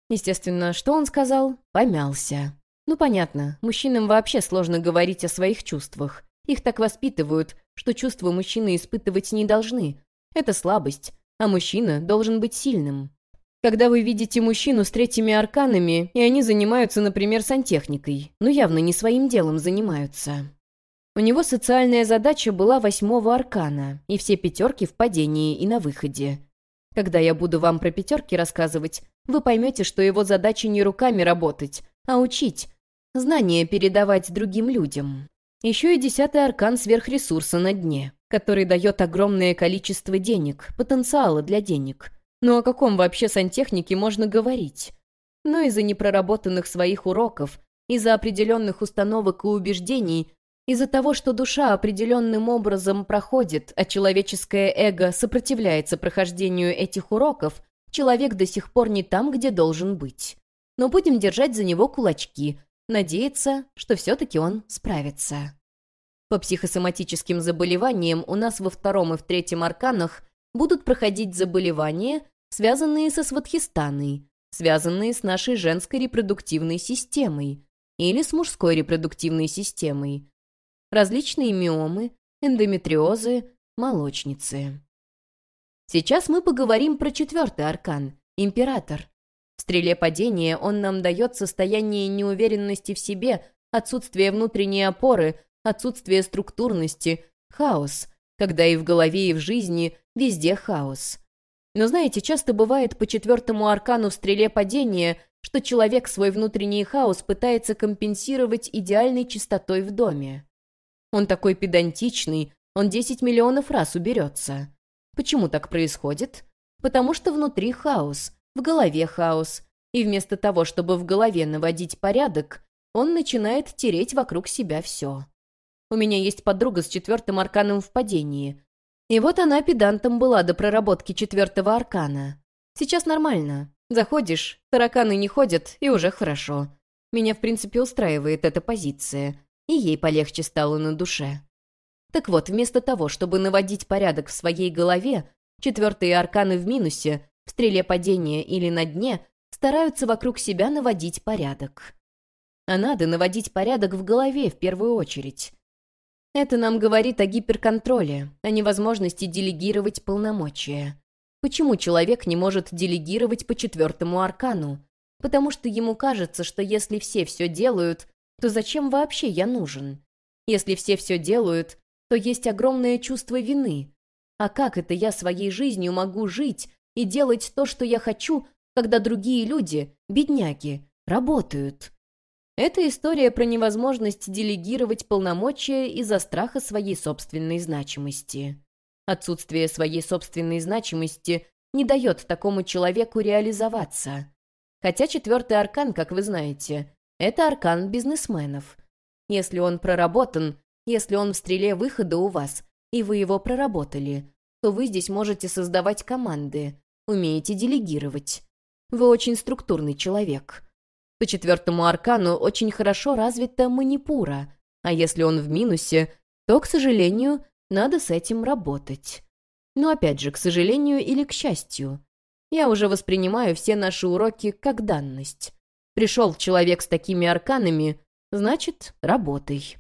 Естественно, что он сказал? Помялся. Ну, понятно, мужчинам вообще сложно говорить о своих чувствах. Их так воспитывают, что чувства мужчины испытывать не должны. Это слабость, а мужчина должен быть сильным. Когда вы видите мужчину с третьими арканами, и они занимаются, например, сантехникой, ну явно не своим делом занимаются. У него социальная задача была восьмого аркана, и все пятерки в падении и на выходе. Когда я буду вам про пятерки рассказывать, вы поймете, что его задача не руками работать, а учить, знания передавать другим людям. Еще и десятый аркан сверхресурса на дне который дает огромное количество денег, потенциала для денег. Но о каком вообще сантехнике можно говорить? Но из-за непроработанных своих уроков, из-за определенных установок и убеждений, из-за того, что душа определенным образом проходит, а человеческое эго сопротивляется прохождению этих уроков, человек до сих пор не там, где должен быть. Но будем держать за него кулачки, надеяться, что все-таки он справится. По психосоматическим заболеваниям у нас во втором и в третьем арканах будут проходить заболевания, связанные со сватхистаной, связанные с нашей женской репродуктивной системой или с мужской репродуктивной системой, различные миомы, эндометриозы, молочницы. Сейчас мы поговорим про четвертый аркан – император. В стреле падения он нам дает состояние неуверенности в себе, отсутствие внутренней опоры – отсутствие структурности, хаос, когда и в голове, и в жизни везде хаос. Но знаете, часто бывает по четвертому аркану в стреле падения, что человек свой внутренний хаос пытается компенсировать идеальной чистотой в доме. Он такой педантичный, он 10 миллионов раз уберется. Почему так происходит? Потому что внутри хаос, в голове хаос, и вместо того, чтобы в голове наводить порядок, он начинает тереть вокруг себя все. У меня есть подруга с четвертым арканом в падении. И вот она педантом была до проработки четвертого аркана. Сейчас нормально. Заходишь, тараканы не ходят, и уже хорошо. Меня, в принципе, устраивает эта позиция. И ей полегче стало на душе. Так вот, вместо того, чтобы наводить порядок в своей голове, четвертые арканы в минусе, в стреле падения или на дне, стараются вокруг себя наводить порядок. А надо наводить порядок в голове в первую очередь. Это нам говорит о гиперконтроле, о невозможности делегировать полномочия. Почему человек не может делегировать по четвертому аркану? Потому что ему кажется, что если все все делают, то зачем вообще я нужен? Если все все делают, то есть огромное чувство вины. А как это я своей жизнью могу жить и делать то, что я хочу, когда другие люди, бедняки, работают? Это история про невозможность делегировать полномочия из-за страха своей собственной значимости. Отсутствие своей собственной значимости не дает такому человеку реализоваться. Хотя четвертый аркан, как вы знаете, это аркан бизнесменов. Если он проработан, если он в стреле выхода у вас, и вы его проработали, то вы здесь можете создавать команды, умеете делегировать. Вы очень структурный человек. По четвертому аркану очень хорошо развита манипура, а если он в минусе, то, к сожалению, надо с этим работать. Но опять же, к сожалению или к счастью. Я уже воспринимаю все наши уроки как данность. Пришел человек с такими арканами, значит, работай.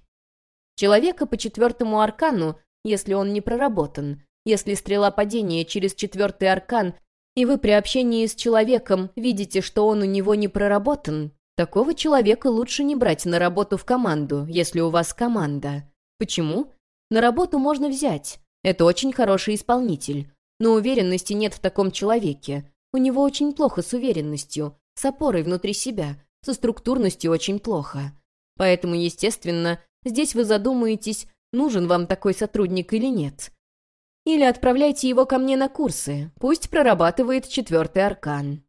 Человека по четвертому аркану, если он не проработан, если стрела падения через четвертый аркан и вы при общении с человеком видите, что он у него не проработан, такого человека лучше не брать на работу в команду, если у вас команда. Почему? На работу можно взять. Это очень хороший исполнитель. Но уверенности нет в таком человеке. У него очень плохо с уверенностью, с опорой внутри себя, со структурностью очень плохо. Поэтому, естественно, здесь вы задумаетесь, нужен вам такой сотрудник или нет. Или отправляйте его ко мне на курсы, пусть прорабатывает четвертый аркан.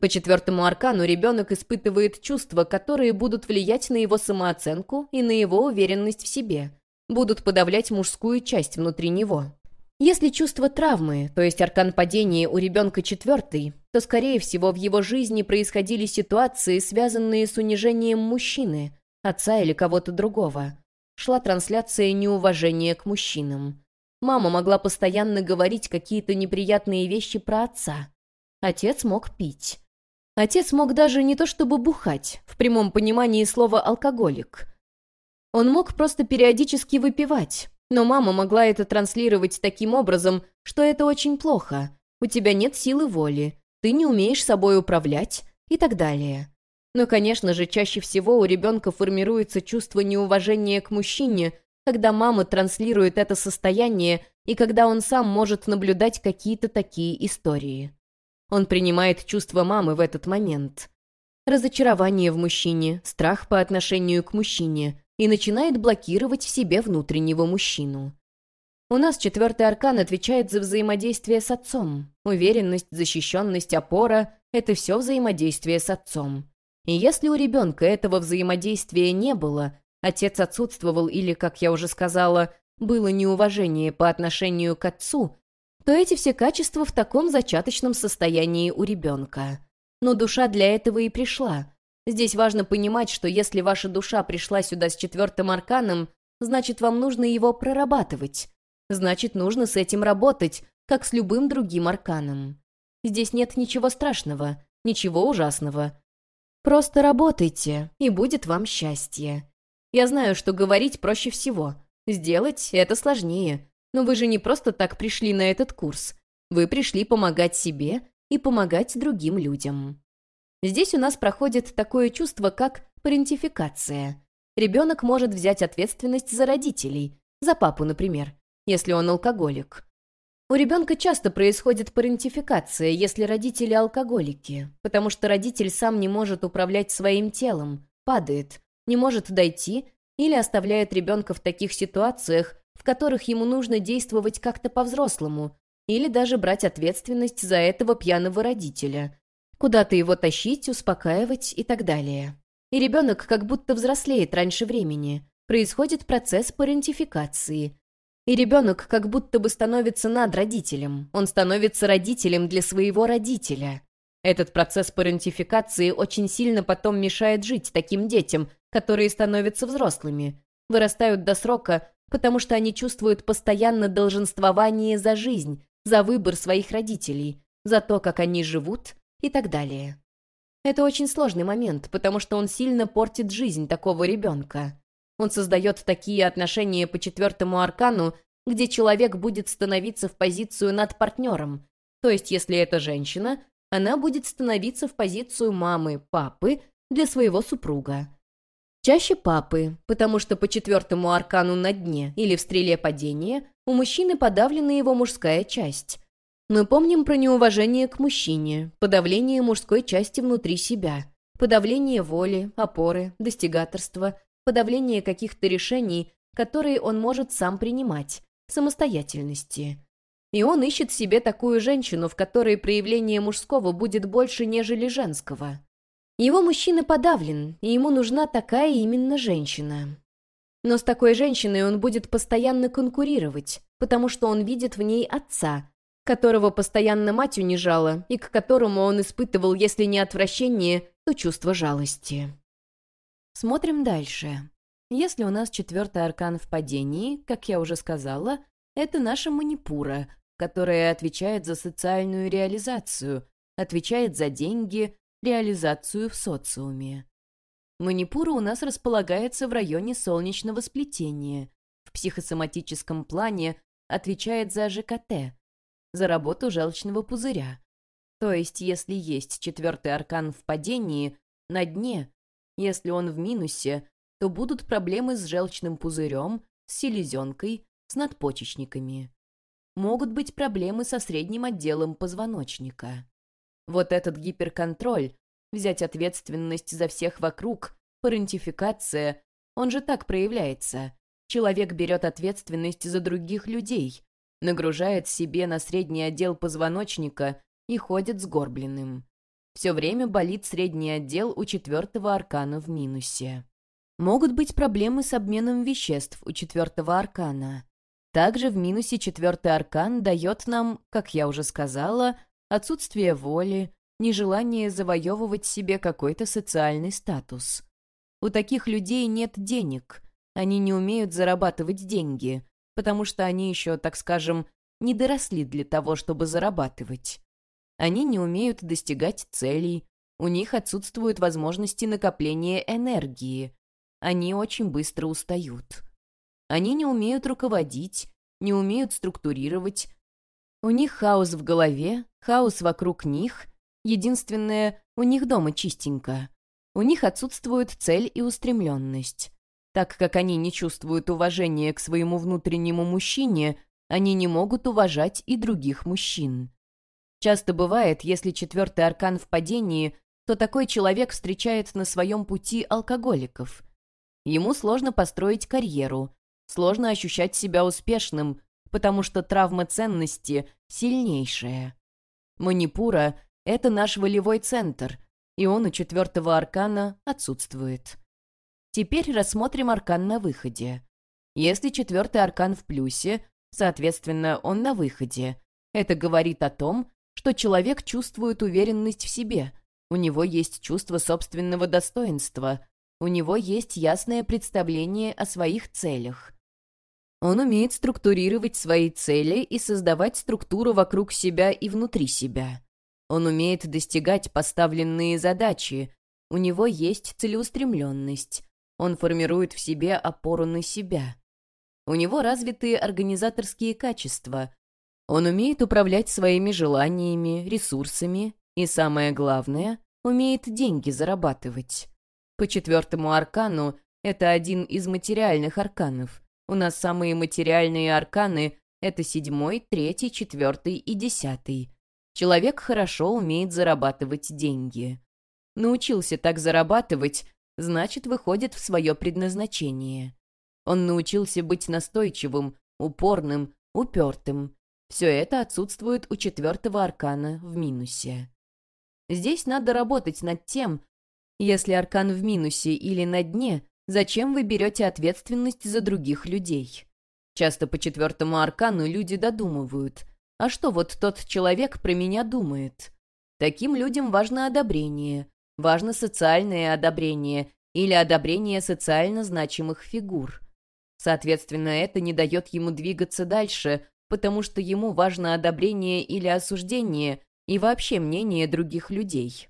По четвертому аркану ребенок испытывает чувства, которые будут влиять на его самооценку и на его уверенность в себе, будут подавлять мужскую часть внутри него. Если чувство травмы, то есть аркан падения у ребенка четвертый, то, скорее всего, в его жизни происходили ситуации, связанные с унижением мужчины, отца или кого-то другого. Шла трансляция неуважения к мужчинам. Мама могла постоянно говорить какие-то неприятные вещи про отца. Отец мог пить. Отец мог даже не то чтобы бухать, в прямом понимании слова «алкоголик». Он мог просто периодически выпивать, но мама могла это транслировать таким образом, что это очень плохо. У тебя нет силы воли, ты не умеешь собой управлять и так далее. Но, конечно же, чаще всего у ребенка формируется чувство неуважения к мужчине – когда мама транслирует это состояние и когда он сам может наблюдать какие-то такие истории. Он принимает чувства мамы в этот момент. Разочарование в мужчине, страх по отношению к мужчине и начинает блокировать в себе внутреннего мужчину. У нас четвертый аркан отвечает за взаимодействие с отцом. Уверенность, защищенность, опора — это все взаимодействие с отцом. И если у ребенка этого взаимодействия не было, отец отсутствовал или, как я уже сказала, было неуважение по отношению к отцу, то эти все качества в таком зачаточном состоянии у ребенка. Но душа для этого и пришла. Здесь важно понимать, что если ваша душа пришла сюда с четвертым арканом, значит, вам нужно его прорабатывать. Значит, нужно с этим работать, как с любым другим арканом. Здесь нет ничего страшного, ничего ужасного. Просто работайте, и будет вам счастье. Я знаю, что говорить проще всего. Сделать — это сложнее. Но вы же не просто так пришли на этот курс. Вы пришли помогать себе и помогать другим людям. Здесь у нас проходит такое чувство, как парентификация. Ребенок может взять ответственность за родителей, за папу, например, если он алкоголик. У ребенка часто происходит парентификация, если родители алкоголики, потому что родитель сам не может управлять своим телом, падает, не может дойти или оставляет ребенка в таких ситуациях, в которых ему нужно действовать как-то по-взрослому, или даже брать ответственность за этого пьяного родителя, куда-то его тащить, успокаивать и так далее. И ребенок как будто взрослеет раньше времени, происходит процесс парентификации. И ребенок как будто бы становится над родителем, он становится родителем для своего родителя. Этот процесс парентификации очень сильно потом мешает жить таким детям, которые становятся взрослыми, вырастают до срока, потому что они чувствуют постоянно долженствование за жизнь, за выбор своих родителей, за то, как они живут и так далее. Это очень сложный момент, потому что он сильно портит жизнь такого ребенка. Он создает такие отношения по четвертому аркану, где человек будет становиться в позицию над партнером. То есть, если это женщина, она будет становиться в позицию мамы, папы для своего супруга. Чаще папы, потому что по четвертому аркану на дне или в стреле падения у мужчины подавлена его мужская часть. Мы помним про неуважение к мужчине, подавление мужской части внутри себя, подавление воли, опоры, достигаторства, подавление каких-то решений, которые он может сам принимать, самостоятельности. И он ищет себе такую женщину, в которой проявление мужского будет больше, нежели женского. Его мужчина подавлен, и ему нужна такая именно женщина. Но с такой женщиной он будет постоянно конкурировать, потому что он видит в ней отца, которого постоянно мать унижала и к которому он испытывал, если не отвращение, то чувство жалости. Смотрим дальше. Если у нас четвертый аркан в падении, как я уже сказала, это наша манипура, которая отвечает за социальную реализацию, отвечает за деньги, реализацию в социуме. Манипура у нас располагается в районе солнечного сплетения. В психосоматическом плане отвечает за ЖКТ, за работу желчного пузыря. То есть, если есть четвертый аркан в падении, на дне, если он в минусе, то будут проблемы с желчным пузырем, с селезенкой, с надпочечниками. Могут быть проблемы со средним отделом позвоночника. Вот этот гиперконтроль, взять ответственность за всех вокруг, парентификация, он же так проявляется. Человек берет ответственность за других людей, нагружает себе на средний отдел позвоночника и ходит сгорбленным. Все время болит средний отдел у четвертого аркана в минусе. Могут быть проблемы с обменом веществ у четвертого аркана. Также в минусе четвертый аркан дает нам, как я уже сказала, отсутствие воли, нежелание завоевывать себе какой-то социальный статус. У таких людей нет денег, они не умеют зарабатывать деньги, потому что они еще, так скажем, не доросли для того, чтобы зарабатывать. Они не умеют достигать целей, у них отсутствуют возможности накопления энергии, они очень быстро устают. Они не умеют руководить, не умеют структурировать, у них хаос в голове, хаос вокруг них. Единственное, у них дома чистенько. У них отсутствует цель и устремленность. Так как они не чувствуют уважения к своему внутреннему мужчине, они не могут уважать и других мужчин. Часто бывает, если четвертый аркан в падении, то такой человек встречает на своем пути алкоголиков. Ему сложно построить карьеру, сложно ощущать себя успешным, потому что травма ценности сильнейшая. Манипура — это наш волевой центр, и он у четвертого аркана отсутствует. Теперь рассмотрим аркан на выходе. Если четвертый аркан в плюсе, соответственно, он на выходе. Это говорит о том, что человек чувствует уверенность в себе, у него есть чувство собственного достоинства, у него есть ясное представление о своих целях. Он умеет структурировать свои цели и создавать структуру вокруг себя и внутри себя. Он умеет достигать поставленные задачи. У него есть целеустремленность. Он формирует в себе опору на себя. У него развитые организаторские качества. Он умеет управлять своими желаниями, ресурсами и, самое главное, умеет деньги зарабатывать. По четвертому аркану это один из материальных арканов. У нас самые материальные арканы — это седьмой, третий, четвертый и десятый. Человек хорошо умеет зарабатывать деньги. Научился так зарабатывать, значит, выходит в свое предназначение. Он научился быть настойчивым, упорным, упертым. Все это отсутствует у четвертого аркана в минусе. Здесь надо работать над тем, если аркан в минусе или на дне, Зачем вы берете ответственность за других людей? Часто по четвертому аркану люди додумывают. А что вот тот человек про меня думает? Таким людям важно одобрение. Важно социальное одобрение или одобрение социально значимых фигур. Соответственно, это не дает ему двигаться дальше, потому что ему важно одобрение или осуждение и вообще мнение других людей.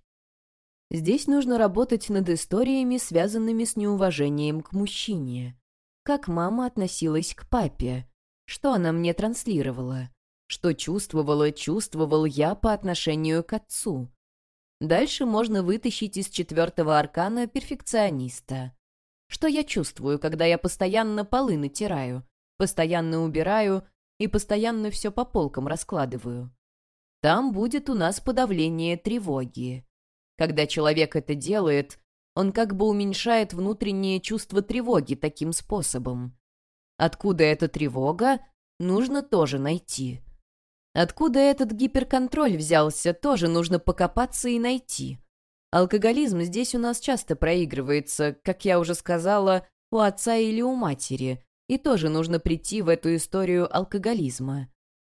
Здесь нужно работать над историями, связанными с неуважением к мужчине. Как мама относилась к папе? Что она мне транслировала? Что чувствовала, чувствовал я по отношению к отцу? Дальше можно вытащить из четвертого аркана перфекциониста. Что я чувствую, когда я постоянно полы натираю, постоянно убираю и постоянно все по полкам раскладываю? Там будет у нас подавление тревоги. Когда человек это делает, он как бы уменьшает внутреннее чувство тревоги таким способом. Откуда эта тревога, нужно тоже найти. Откуда этот гиперконтроль взялся, тоже нужно покопаться и найти. Алкоголизм здесь у нас часто проигрывается, как я уже сказала, у отца или у матери, и тоже нужно прийти в эту историю алкоголизма.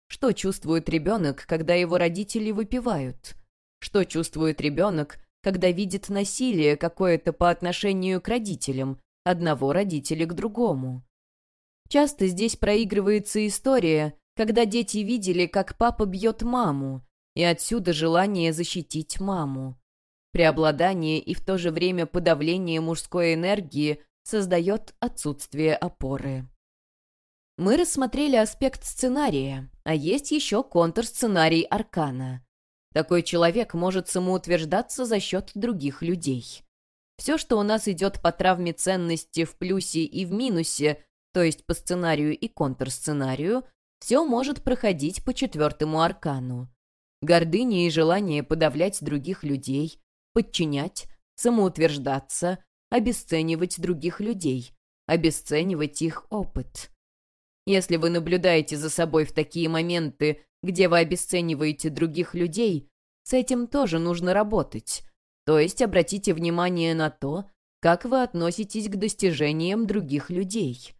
Что чувствует ребенок, когда его родители выпивают? Что чувствует ребенок, когда видит насилие какое-то по отношению к родителям, одного родителя к другому? Часто здесь проигрывается история, когда дети видели, как папа бьет маму, и отсюда желание защитить маму. Преобладание и в то же время подавление мужской энергии создает отсутствие опоры. Мы рассмотрели аспект сценария, а есть еще контрсценарий Аркана. Такой человек может самоутверждаться за счет других людей. Все, что у нас идет по травме ценности в плюсе и в минусе, то есть по сценарию и контрсценарию, все может проходить по четвертому аркану. Гордыня и желание подавлять других людей, подчинять, самоутверждаться, обесценивать других людей, обесценивать их опыт. Если вы наблюдаете за собой в такие моменты, где вы обесцениваете других людей, с этим тоже нужно работать. То есть обратите внимание на то, как вы относитесь к достижениям других людей.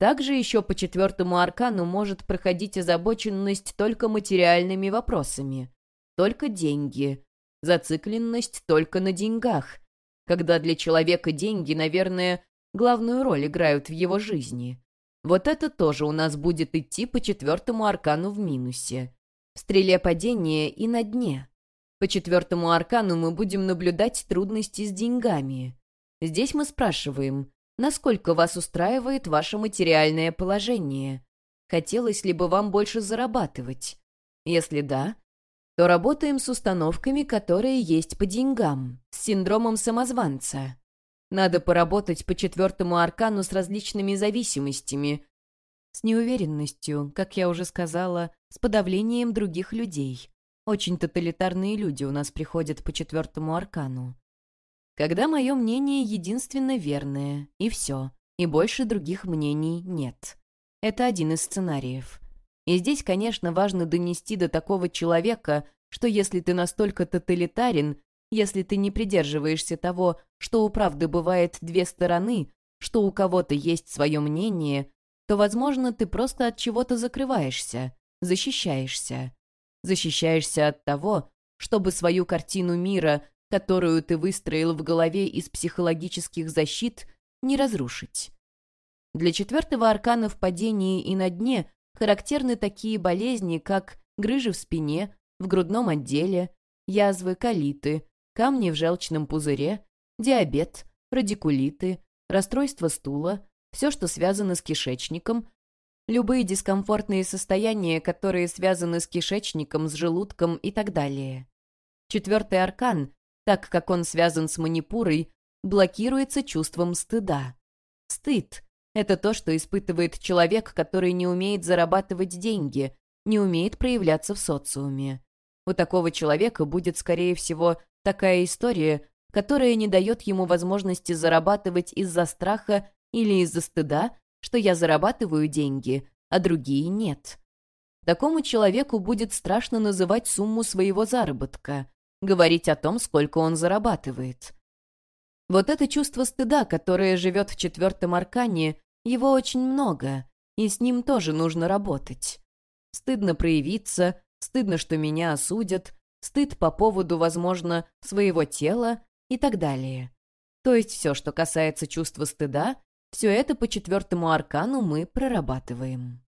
Также еще по четвертому аркану может проходить озабоченность только материальными вопросами. Только деньги. Зацикленность только на деньгах. Когда для человека деньги, наверное, главную роль играют в его жизни. Вот это тоже у нас будет идти по четвертому аркану в минусе. В стреле падения и на дне. По четвертому аркану мы будем наблюдать трудности с деньгами. Здесь мы спрашиваем, насколько вас устраивает ваше материальное положение? Хотелось ли бы вам больше зарабатывать? Если да, то работаем с установками, которые есть по деньгам, с синдромом самозванца. Надо поработать по четвертому аркану с различными зависимостями, с неуверенностью, как я уже сказала, с подавлением других людей. Очень тоталитарные люди у нас приходят по четвертому аркану. Когда мое мнение единственно верное, и все, и больше других мнений нет. Это один из сценариев. И здесь, конечно, важно донести до такого человека, что если ты настолько тоталитарен, если ты не придерживаешься того, что у правды бывает две стороны, что у кого-то есть свое мнение, то, возможно, ты просто от чего-то закрываешься, защищаешься. Защищаешься от того, чтобы свою картину мира, которую ты выстроил в голове из психологических защит, не разрушить. Для четвертого аркана в падении и на дне характерны такие болезни, как грыжи в спине, в грудном отделе, язвы, колиты, камни в желчном пузыре, диабет, радикулиты, расстройство стула, все, что связано с кишечником, любые дискомфортные состояния, которые связаны с кишечником, с желудком и так далее. Четвертый аркан, так как он связан с манипурой, блокируется чувством стыда. Стыд — это то, что испытывает человек, который не умеет зарабатывать деньги, не умеет проявляться в социуме. У такого человека будет, скорее всего, такая история, которая не дает ему возможности зарабатывать из-за страха или из-за стыда, что я зарабатываю деньги, а другие нет. Такому человеку будет страшно называть сумму своего заработка, говорить о том, сколько он зарабатывает. Вот это чувство стыда, которое живет в четвертом аркане, его очень много, и с ним тоже нужно работать. Стыдно проявиться, стыдно, что меня осудят, стыд по поводу, возможно, своего тела и так далее. То есть все, что касается чувства стыда, все это по четвертому аркану мы прорабатываем.